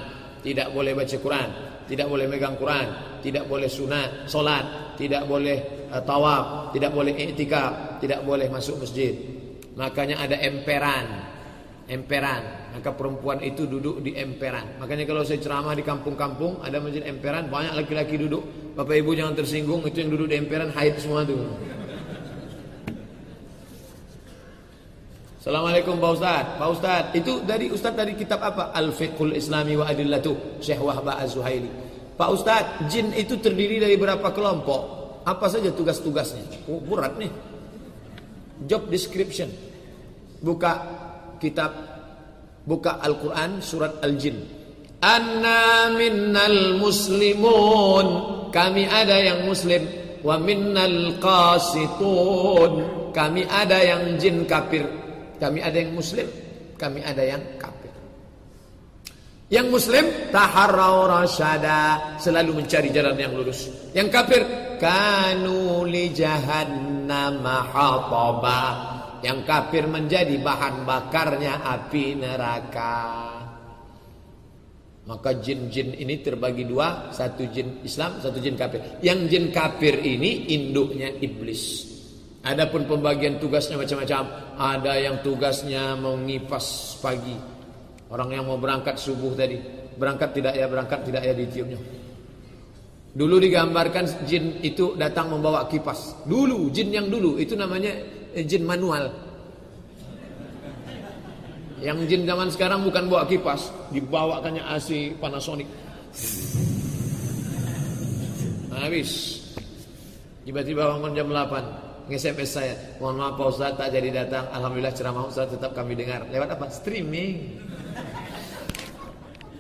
tidak boleh baca Quran, tidak boleh megang Quran, tidak boleh sunat, solat, tidak boleh uh, tawaf, tidak boleh iktikaf, tidak boleh masuk masjid. Makanya ada emperan, emperan. Maka perempuan itu duduk di emperan. Makanya kalau saya ceramah di kampung-kampung ada masjid emperan, banyak laki-laki duduk. Bapak Ibu jangan tersinggung, itu yang duduk di emperan haid semua tuh. Assalamualaikum Pak Ustaz. Pak Ustaz, itu dari Ustaz dari kitab apa? Al-Fiqhul Islami wa Adillatu Syekh Wahba Az-Zuhaili. Pak Ustaz, jin itu terdiri dari berapa kelompok? Apa saja tugas-tugasnya? Oh, berat nih. Job description. Buka kitab buka Al-Qur'an surat Al-Jin. Anna minnal muslimun. Kami ada yang muslim Wa minnal qasitun. Kami ada yang jin kafir. Kami ada yang muslim. Kami ada yang kafir. Yang muslim taharrau rasyada, selalu mencari jalan yang lurus. Yang kafir kanu li jahannam hataba. Yang kafir menjadi bahan bakarnya api neraka. Maka jin-jin ini terbagi dua, satu jin Islam, satu jin kafir. Yang jin kafir ini induknya iblis. Adapun pembagian tugasnya macam-macam. Ada yang tugasnya mengipas pagi. Orang yang mau berangkat subuh tadi, berangkat tidak ya, berangkat tidak ya ditiupnya. Dulu digambarkan jin itu datang membawa kipas. Dulu jin yang dulu itu namanya eh, jin manual. Yang jin zaman sekarang bukan bawa kipas, dibawakannya AC Panasonic. Habis. Tiba-tiba bangun jam 8 Nge-SMS saya Mohon maaf Pak Ustaz tak jadi datang Alhamdulillah ceramah Ustaz tetap kami dengar Lewat apa? Streaming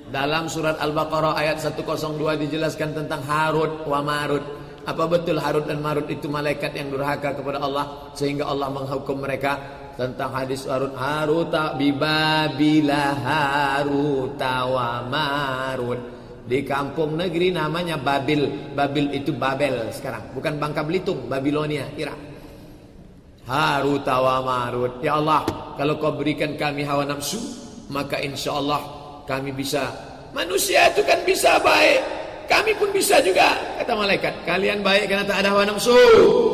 Dalam surat Al-Baqarah ayat 102 dijelaskan tentang Harut wa Marut Apa betul Harut dan Marut itu malaikat yang durhaka kepada Allah Sehingga Allah menghukum mereka Tentang hadis Harut Haruta bibabila Haruta wa Marut di kampung negeri namanya Babil. Babil itu Babel sekarang. Bukan Bangka Belitung, Babilonia, Irak. Harut wa Marut. Ya Allah, kalau kau berikan kami hawa nafsu, maka insya Allah kami bisa. Manusia itu kan bisa baik. Kami pun bisa juga, kata malaikat. Kalian baik karena tak ada hawa nafsu.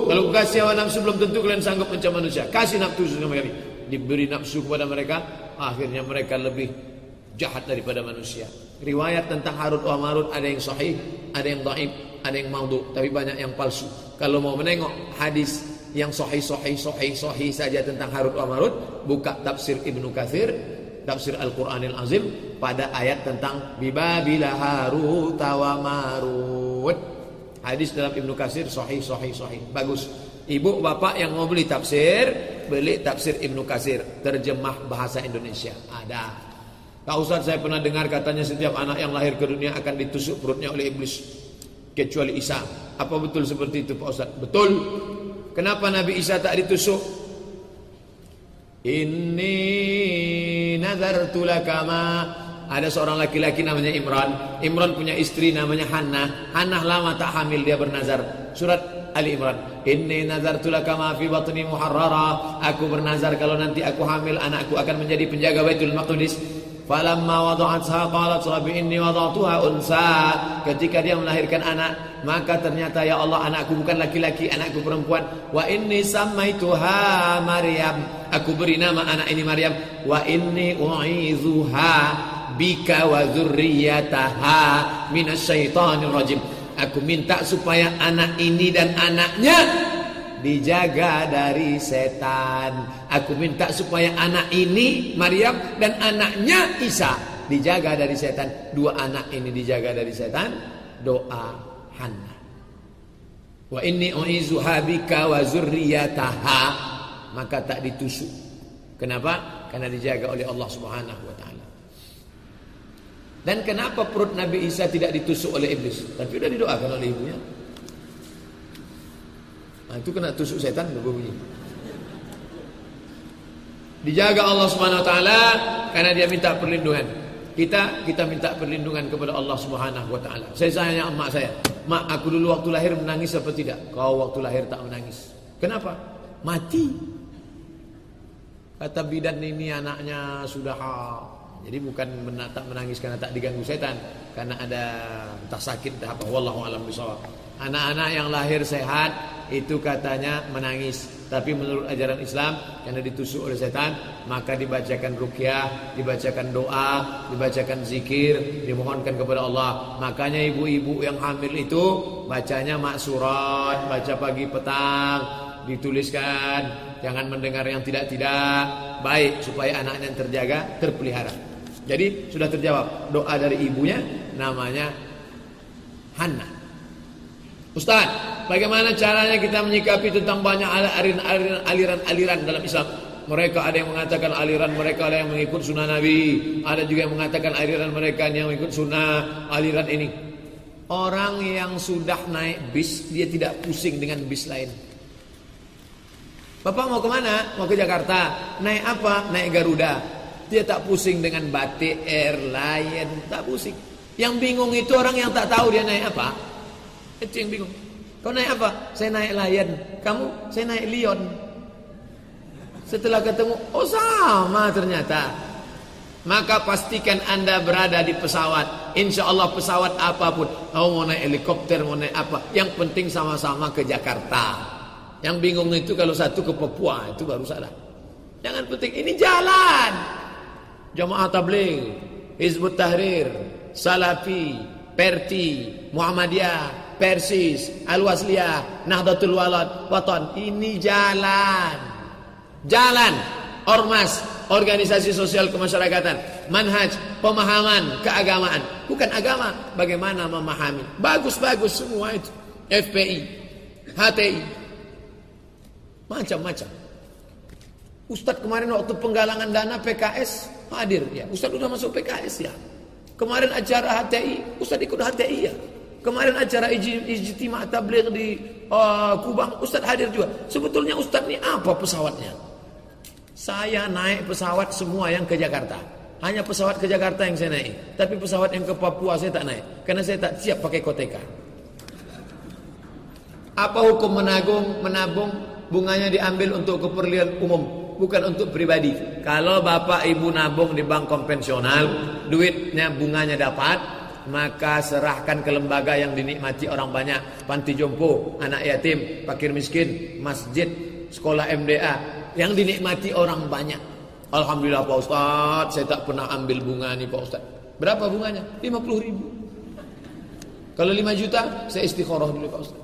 Kalau kasih hawa nafsu belum tentu kalian sanggup mencari manusia. Kasih nafsu sama kami. Diberi nafsu kepada mereka, akhirnya mereka lebih jahat daripada manusia. Riwayat tentang Harut wa Marut ada yang sahih, ada yang dhaif, ada yang maudhu, tapi banyak yang palsu. Kalau mau menengok hadis yang sahih sahih sahih sahih saja tentang Harut wa Marut, buka tafsir Ibnu Katsir, tafsir Al-Qur'anil Azim pada ayat tentang bibabila Harut wa Marut. Hadis dalam Ibnu Katsir sahih sahih sahih. Bagus. Ibu bapak yang mau beli tafsir, beli tafsir Ibnu Katsir, terjemah bahasa Indonesia. Ada. Pak Ustaz saya pernah dengar katanya setiap anak yang lahir ke dunia akan ditusuk perutnya oleh iblis kecuali Isa. Apa betul seperti itu Pak Ustaz? Betul. Kenapa Nabi Isa tak ditusuk? Inni nazartu lakama ada seorang laki-laki namanya Imran. Imran punya istri namanya Hannah. Hannah lama tak hamil dia bernazar. Surat Ali Imran. Inni nazartu laka ma fi batni muharrara. Aku bernazar kalau nanti aku hamil anakku akan menjadi penjaga Baitul Maqdis. Falamma wada'atha qalat rabbi inni wada'tuha unsa. Ketika dia melahirkan anak, maka ternyata ya Allah anakku bukan laki-laki, anakku perempuan. Wa inni sammaituha Maryam. Aku beri nama anak ini Maryam. Wa inni u'izuha bika wa dzurriyyataha minasyaitonir rajim. Aku minta supaya anak ini dan anaknya dijaga dari setan. Aku minta supaya anak ini Maryam dan anaknya Isa dijaga dari setan. Dua anak ini dijaga dari setan. Doa Hannah. Wa inni u'izuha bika wa zurriyataha maka tak ditusuk. Kenapa? Karena dijaga oleh Allah Subhanahu wa taala. Dan kenapa perut Nabi Isa tidak ditusuk oleh iblis? Tapi sudah didoakan oleh ibunya. Nah, itu kena tusuk setan berbunyi. Dijaga Allah Subhanahu wa taala karena dia minta perlindungan. Kita kita minta perlindungan kepada Allah Subhanahu wa taala. Saya tanya emak saya, "Mak, aku dulu waktu lahir menangis apa tidak?" Kau waktu lahir tak menangis. Kenapa? Mati. Kata bidan ini anaknya sudah jadi bukan tak menangis karena tak diganggu setan, karena ada entah sakit entah apa wallahu alam bisawab. Anak-anak yang lahir sehat itu katanya menangis, tapi menurut ajaran Islam karena ditusuk oleh setan, maka dibacakan rukyah, dibacakan doa, dibacakan zikir, dimohonkan kepada Allah. Makanya ibu-ibu yang hamil itu bacanya mak surat, baca pagi petang, dituliskan, jangan mendengar yang tidak-tidak, baik supaya anaknya terjaga, terpelihara. Jadi sudah terjawab doa dari ibunya namanya Hannah. Ustaz, bagaimana caranya kita menyikapi tentang banyak aliran-aliran dalam Islam? Mereka ada yang mengatakan aliran mereka ada yang mengikut sunnah Nabi, ada juga yang mengatakan aliran mereka yang mengikut sunnah aliran ini. Orang yang sudah naik bis Dia tidak pusing dengan bis lain Bapak mau ke mana? Mau ke Jakarta Naik apa? Naik Garuda Dia tak pusing dengan batik, air, lion Tak pusing Yang bingung itu orang yang tak tahu dia naik apa Yang bingung. Kau naik apa? Saya naik lion. Kamu? Saya naik lion. Setelah ketemu Oh sama ternyata. Maka pastikan anda berada di pesawat. Insya Allah pesawat apa pun. Oh mau naik helikopter mau naik apa. Yang penting sama-sama ke Jakarta. Yang bingung itu kalau satu ke Papua Itu baru salah. Jangan penting ini jalan. Jamaah Tabligh Hizbut Tahrir Salafi Perti Muhammadiyah Persis Al-Wasliyah Nahdlatul Walad Watan Ini jalan Jalan Ormas organisasi sosial kemasyarakatan, manhaj, pemahaman, keagamaan. Bukan agama, bagaimana memahami. Bagus-bagus semua itu. FPI, HTI. Macam-macam. Ustadz kemarin waktu penggalangan dana PKS hadir ya. Ustadz udah masuk PKS ya. Kemarin acara HTI, Ustadz ikut HTI ya. Kemarin acara ijtima tabligh di uh, Kubang, Ustadz hadir juga. Sebetulnya Ustadz ini apa pesawatnya? Saya naik pesawat semua yang ke Jakarta. Hanya pesawat ke Jakarta yang saya naik. Tapi pesawat yang ke Papua saya tak naik. Karena saya tak siap pakai koteka. Apa hukum menabung? Menabung bunganya diambil untuk keperluan umum. Bukan untuk pribadi. Kalau bapak ibu nabung di bank konvensional. Duitnya bunganya dapat. Maka serahkan ke lembaga yang dinikmati orang banyak. Panti jompo, anak yatim, fakir miskin, masjid, sekolah MDA yang dinikmati orang banyak. Alhamdulillah Pak Ustaz, saya tak pernah ambil bunga nih Pak Ustaz. Berapa bunganya? 50 ribu. Kalau 5 juta, saya istikharah dulu Pak Ustaz.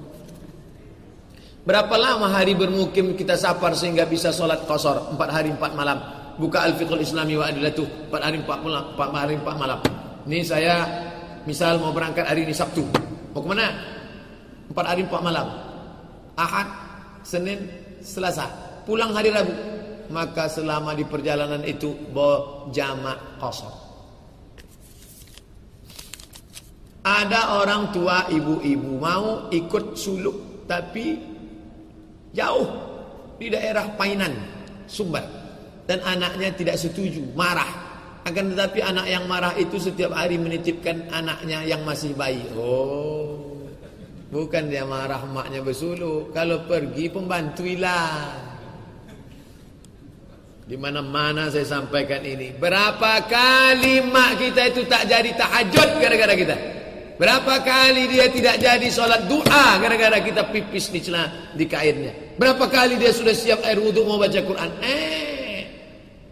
Berapa lama hari bermukim kita sapar sehingga bisa sholat kosor 4 hari 4 malam. Buka al-fiqhul islami wa adilatuh 4 hari 4 malam. 4 hari 4 malam. Ini saya misal mau berangkat hari ini Sabtu. Mau ke mana? 4 hari 4 malam. Ahad, Senin, Selasa pulang hari Rabu maka selama di perjalanan itu jamak kosong ada orang tua ibu-ibu mau ikut suluk tapi jauh di daerah Painan Sumbar dan anaknya tidak setuju marah akan tetapi anak yang marah itu setiap hari menitipkan anaknya yang masih bayi oh bukan dia marah maknya bersuluk kalau pergi pembantu hilang di mana-mana saya sampaikan ini. Berapa kali mak kita itu tak jadi tahajud gara-gara kita? Berapa kali dia tidak jadi sholat doa gara-gara kita pipis di celah di kainnya? Berapa kali dia sudah siap air wudhu mau baca Quran? Eh,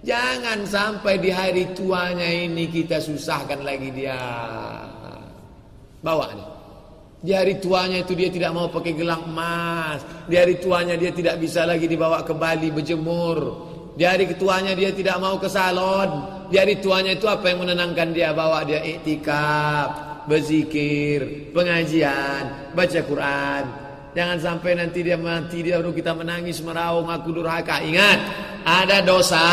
jangan sampai di hari tuanya ini kita susahkan lagi dia. Bawa nih. Di hari tuanya itu dia tidak mau pakai gelang emas. Di hari tuanya dia tidak bisa lagi dibawa ke Bali berjemur. Di hari ketuanya dia tidak mau ke salon. Di hari tuanya itu apa yang menenangkan dia? Bawa dia iktikaf, berzikir, pengajian, baca Quran. Jangan sampai nanti dia mati dia baru kita menangis meraung aku durhaka. Ingat, ada dosa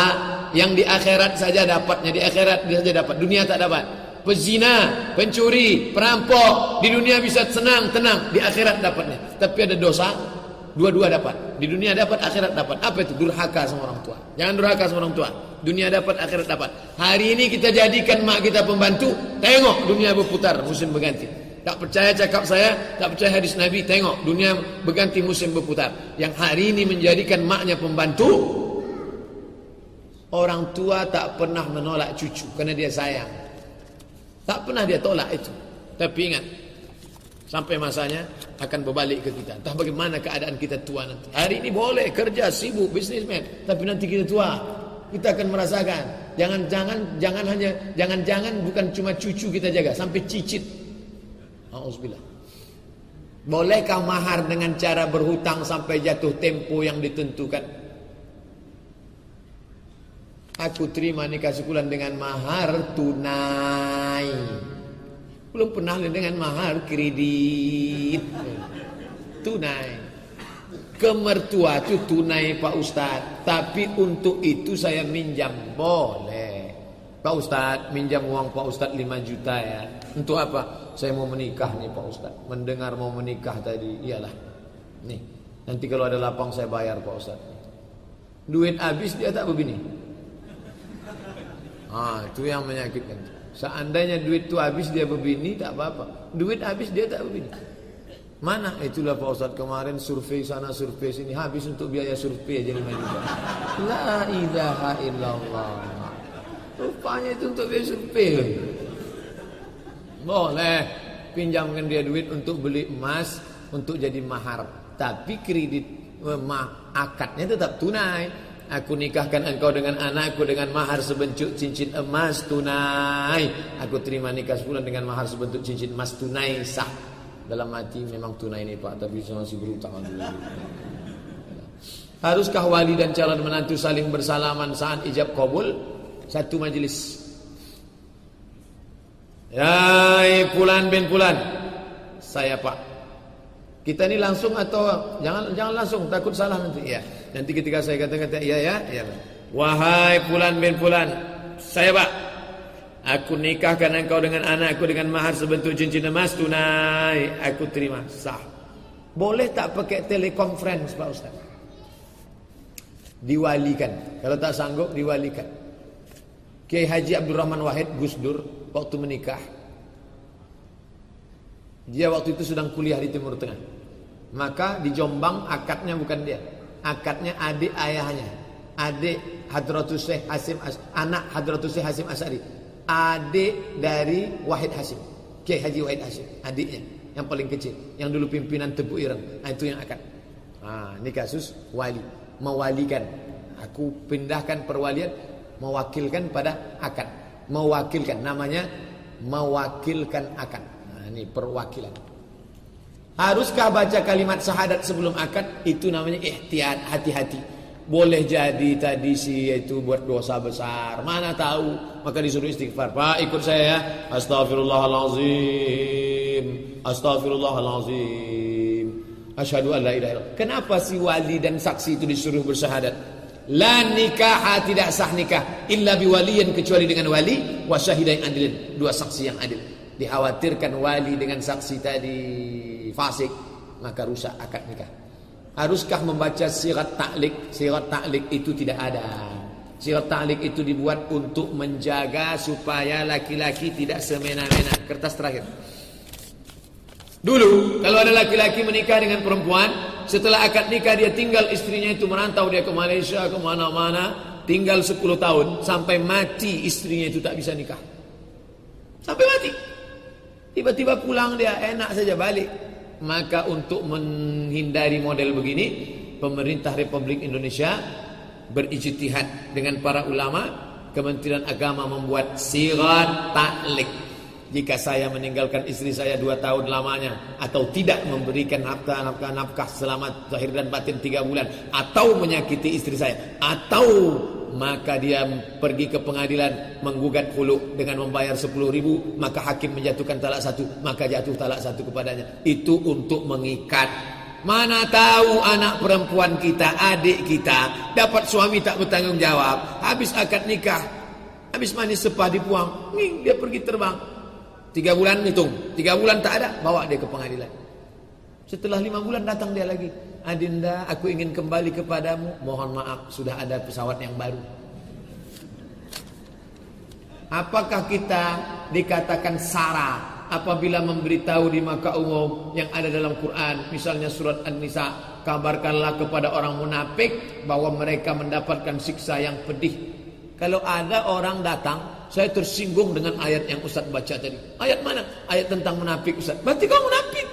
yang di akhirat saja dapatnya, di akhirat dia saja dapat, dunia tak dapat. Pezina, pencuri, perampok, di dunia bisa senang, tenang, di akhirat dapatnya. Tapi ada dosa Dua-dua dapat. Di dunia dapat, akhirat dapat. Apa itu? Durhaka sama orang tua. Jangan durhaka sama orang tua. Dunia dapat, akhirat dapat. Hari ini kita jadikan mak kita pembantu. Tengok dunia berputar, musim berganti. Tak percaya cakap saya, tak percaya hadis Nabi. Tengok dunia berganti, musim berputar. Yang hari ini menjadikan maknya pembantu. Orang tua tak pernah menolak cucu karena dia sayang. Tak pernah dia tolak itu. Tapi ingat, Sampai masanya akan berbalik ke kita. Entah bagaimana keadaan kita tua nanti. Hari ini boleh kerja, sibuk, bisnismen. Tapi nanti kita tua. Kita akan merasakan. Jangan-jangan, jangan hanya, jangan-jangan bukan cuma cucu kita jaga. Sampai cicit. Alhamdulillah. Bolehkah mahar dengan cara berhutang sampai jatuh tempo yang ditentukan? Aku terima nikah sebulan dengan mahar tunai. Belum pernah dengan mahar kredit. Tunai. Kemertua itu tunai Pak Ustadz. Tapi untuk itu saya minjam. Boleh. Pak Ustadz minjam uang Pak Ustadz 5 juta ya Untuk apa? Saya mau menikah nih Pak Ustadz Mendengar mau menikah tadi Iyalah. Nih Nanti kalau ada lapang saya bayar Pak Ustadz Duit habis dia tak begini. Ah, itu yang menyakitkan. Seandainya duit itu habis dia begini tak apa-apa. Duit habis dia tak begini. Mana? Itulah Pak Ustadz kemarin survei sana survei sini. Habis untuk biaya survei aja 5 juta. La ilaha illallah. Rupanya itu untuk biaya survei. Boleh pinjamkan dia duit untuk beli emas untuk jadi mahar. Tapi kredit eh, akadnya tetap tunai. Aku nikahkan engkau dengan anakku dengan mahar sebentuk cincin emas tunai. Aku terima nikah sebulan dengan mahar sebentuk cincin emas tunai sah. Dalam hati memang tunai ini Pak Tapi saya masih berutang Haruskah wali dan calon menantu saling bersalaman saat ijab kabul? Satu majlis. Ya, Pulan bin Pulan. Saya Pak. Kita ini langsung atau jangan jangan langsung takut salah nanti ya. Nanti ketika saya kata-kata iya ya, ya. Wahai Pulan bin Pulan, saya Pak. Aku nikahkan engkau dengan anakku dengan mahar sebentuk cincin emas tunai. Aku terima. Sah. Boleh tak pakai telekonferensi Pak Ustaz? Diwalikan. Kalau tak sanggup diwalikan. Kiai Haji Abdul Rahman Wahid Gus Dur waktu menikah. Dia waktu itu sedang kuliah di Timur Tengah. Maka di Jombang akadnya bukan dia. Akadnya adik ayahnya. Adik Hadratus Syekh Hasim As anak Hadratus Syekh Hasim Asari adik dari Wahid Hasim. Kiai Haji Wahid Hasim, adiknya yang paling kecil, yang dulu pimpinan Tebu Ireng. Nah, itu yang akan. Nah, ini kasus wali, mewalikan. Aku pindahkan perwalian mewakilkan pada akad. Mewakilkan namanya mewakilkan akad. Nah, ini perwakilan. Haruskah baca kalimat syahadat sebelum akad? Itu namanya ihtiyat, hati-hati. Boleh jadi tadi si itu buat dosa besar. Mana tahu? Maka disuruh istighfar. Pak, ikut saya ya. Astagfirullahalazim. Astagfirullahalazim. Asyhadu an la ilaha illallah. Kenapa si wali dan saksi itu disuruh bersyahadat? La nikah tidak sah nikah illa biwaliyin kecuali dengan wali wa syahidain adilin. Dua saksi yang adil. Dikhawatirkan wali dengan saksi tadi fasik maka rusak akad nikah. Haruskah membaca sirat ta'lik? Sirat ta'lik itu tidak ada. Sirat ta'lik itu dibuat untuk menjaga supaya laki-laki tidak semena-mena. Kertas terakhir. Dulu kalau ada laki-laki menikah dengan perempuan, setelah akad nikah dia tinggal istrinya itu merantau dia ke Malaysia ke mana-mana, tinggal 10 tahun sampai mati istrinya itu tak bisa nikah. Sampai mati. Tiba-tiba pulang dia enak saja balik. Maka untuk menghindari model begini Pemerintah Republik Indonesia Berijtihad dengan para ulama Kementerian Agama membuat sirat taklik Jika saya meninggalkan istri saya dua tahun lamanya Atau tidak memberikan nafkah-nafkah selama zahir dan batin tiga bulan Atau menyakiti istri saya Atau maka dia pergi ke pengadilan menggugat hulu dengan membayar 10 ribu maka hakim menjatuhkan talak satu maka jatuh talak satu kepadanya. Itu untuk mengikat. Mana tahu anak perempuan kita adik kita dapat suami tak bertanggung jawab habis akad nikah habis manis sepah dibuang nih dia pergi terbang tiga bulan hitung tiga bulan tak ada bawa dia ke pengadilan setelah lima bulan datang dia lagi Adinda, aku ingin kembali kepadamu. Mohon maaf, sudah ada pesawat yang baru. Apakah kita dikatakan sara apabila memberitahu di maka umum yang ada dalam Quran, misalnya surat An-Nisa, kabarkanlah kepada orang munafik bahwa mereka mendapatkan siksa yang pedih. Kalau ada orang datang, saya tersinggung dengan ayat yang Ustaz baca tadi. Ayat mana? Ayat tentang munafik Ustaz. Berarti kau munafik.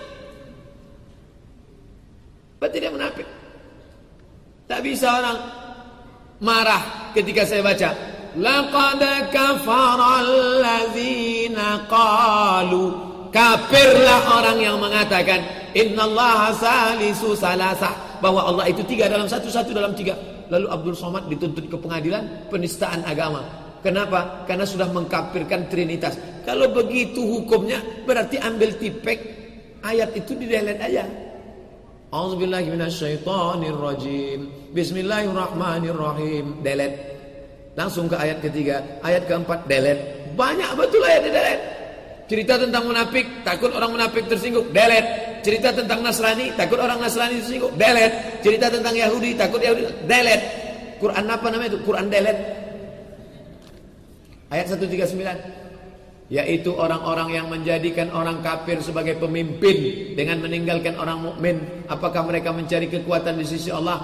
Berarti dia munafik. Tak bisa orang marah ketika saya baca. Laqad kafara allazina qalu kafirlah orang yang mengatakan innallaha salisu salasah bahwa Allah itu tiga dalam satu satu dalam tiga. Lalu Abdul Somad dituntut ke pengadilan penistaan agama. Kenapa? Karena sudah mengkafirkan Trinitas. Kalau begitu hukumnya berarti ambil tipek ayat itu di didelet aja. A'udzubillahi minasyaitonirrajim. Bismillahirrahmanirrahim. Delete. Langsung ke ayat ketiga, ayat keempat delete. Banyak betul ayat di delete. Cerita tentang munafik, takut orang munafik tersinggung, delete. Cerita tentang Nasrani, takut orang Nasrani tersinggung, delete. Cerita tentang Yahudi, takut Yahudi, delete. Quran apa namanya itu? Quran delete. Ayat 139 yaitu orang-orang yang menjadikan orang kafir sebagai pemimpin dengan meninggalkan orang mukmin apakah mereka mencari kekuatan di sisi Allah?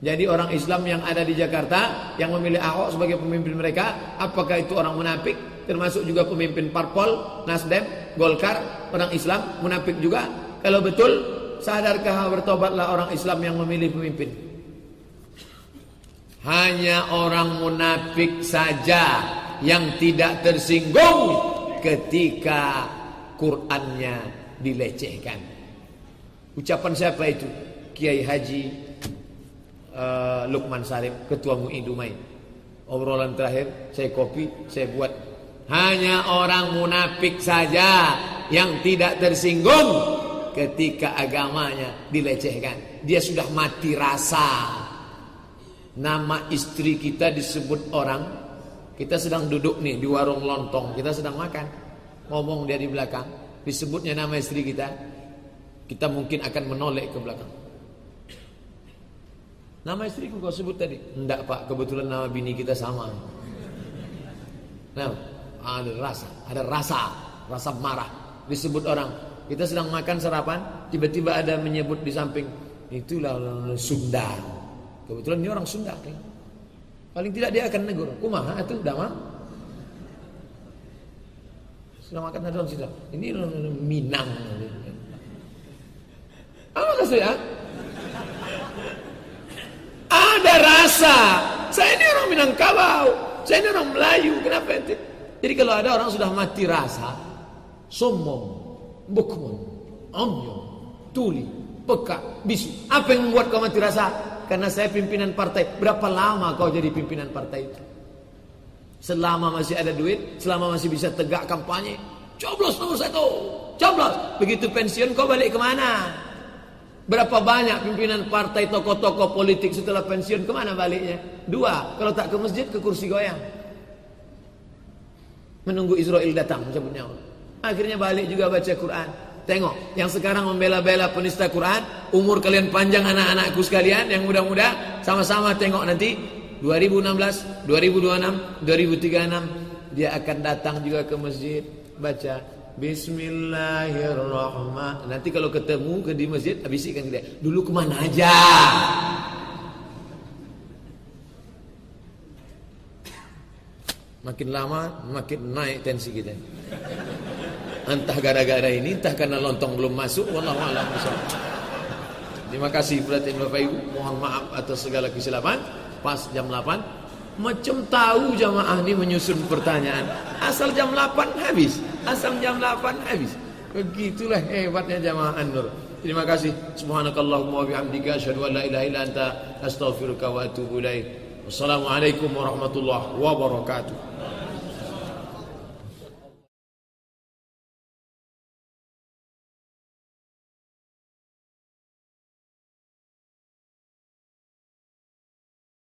Jadi orang Islam yang ada di Jakarta yang memilih Ahok sebagai pemimpin mereka apakah itu orang munafik? Termasuk juga pemimpin parpol Nasdem Golkar orang Islam munafik juga. Kalau betul sadarkah bertobatlah orang Islam yang memilih pemimpin hanya orang munafik saja yang tidak tersinggung ketika Qurannya dilecehkan. Ucapan siapa itu? Kiai Haji uh, Lukman Salim, Ketua MUI Dumai. Obrolan terakhir, saya kopi, saya buat. Hanya orang munafik saja yang tidak tersinggung ketika agamanya dilecehkan. Dia sudah mati rasa. Nama istri kita disebut orang. Kita sedang duduk nih di warung lontong. Kita sedang makan. Ngomong dia di belakang. Disebutnya nama istri kita. Kita mungkin akan menoleh ke belakang. Nama istriku kau sebut tadi? Enggak pak. Kebetulan nama bini kita sama. Nah ada rasa. Ada rasa. Rasa marah. Disebut orang. Kita sedang makan sarapan. Tiba-tiba ada menyebut di samping. Itulah Sunda Kebetulan ini orang Sunda kan? Paling tidak dia akan negur Kumaha itu dama? Sudah makan ada orang Sunda Ini Minang. Apa maksudnya? Ada rasa. Saya ini orang Minangkabau Saya ini orang Melayu. Kenapa itu? Jadi kalau ada orang sudah mati rasa Sombong Bukmun Omnyong Tuli Peka Bisu Apa yang membuat kau mati rasa karena saya pimpinan partai. Berapa lama kau jadi pimpinan partai itu? Selama masih ada duit, selama masih bisa tegak kampanye, coblos nomor satu, coblos. Begitu pensiun kau balik ke mana? Berapa banyak pimpinan partai tokoh-tokoh politik setelah pensiun ke mana baliknya? Dua, kalau tak ke masjid ke kursi goyang. Menunggu Israel datang mencabut. Akhirnya balik juga baca Quran. Tengok, yang sekarang membela-bela penista Quran, umur kalian panjang anak-anakku sekalian yang muda-muda, sama-sama tengok nanti 2016, 2026, 2036 dia akan datang juga ke masjid baca Bismillahirrahmanirrahim. Nanti kalau ketemu ke di masjid, bisikkan dia, dulu ke mana aja? Makin lama makin naik tensi kita. Entah gara-gara ini, entah karena lontong belum masuk. Wallahu a'lam Terima kasih perhatian Bapak Ibu. Mohon maaf atas segala kesilapan. Pas jam 8 macam tahu jamaah ini menyusun pertanyaan. Asal jam 8 habis. Asal jam 8 habis. Begitulah hebatnya jamaah An-Nur. Terima kasih. Subhanakallahumma wa bihamdika asyhadu an la ilaha illa anta astaghfiruka wa atubu ilaik. Wassalamualaikum warahmatullahi wabarakatuh.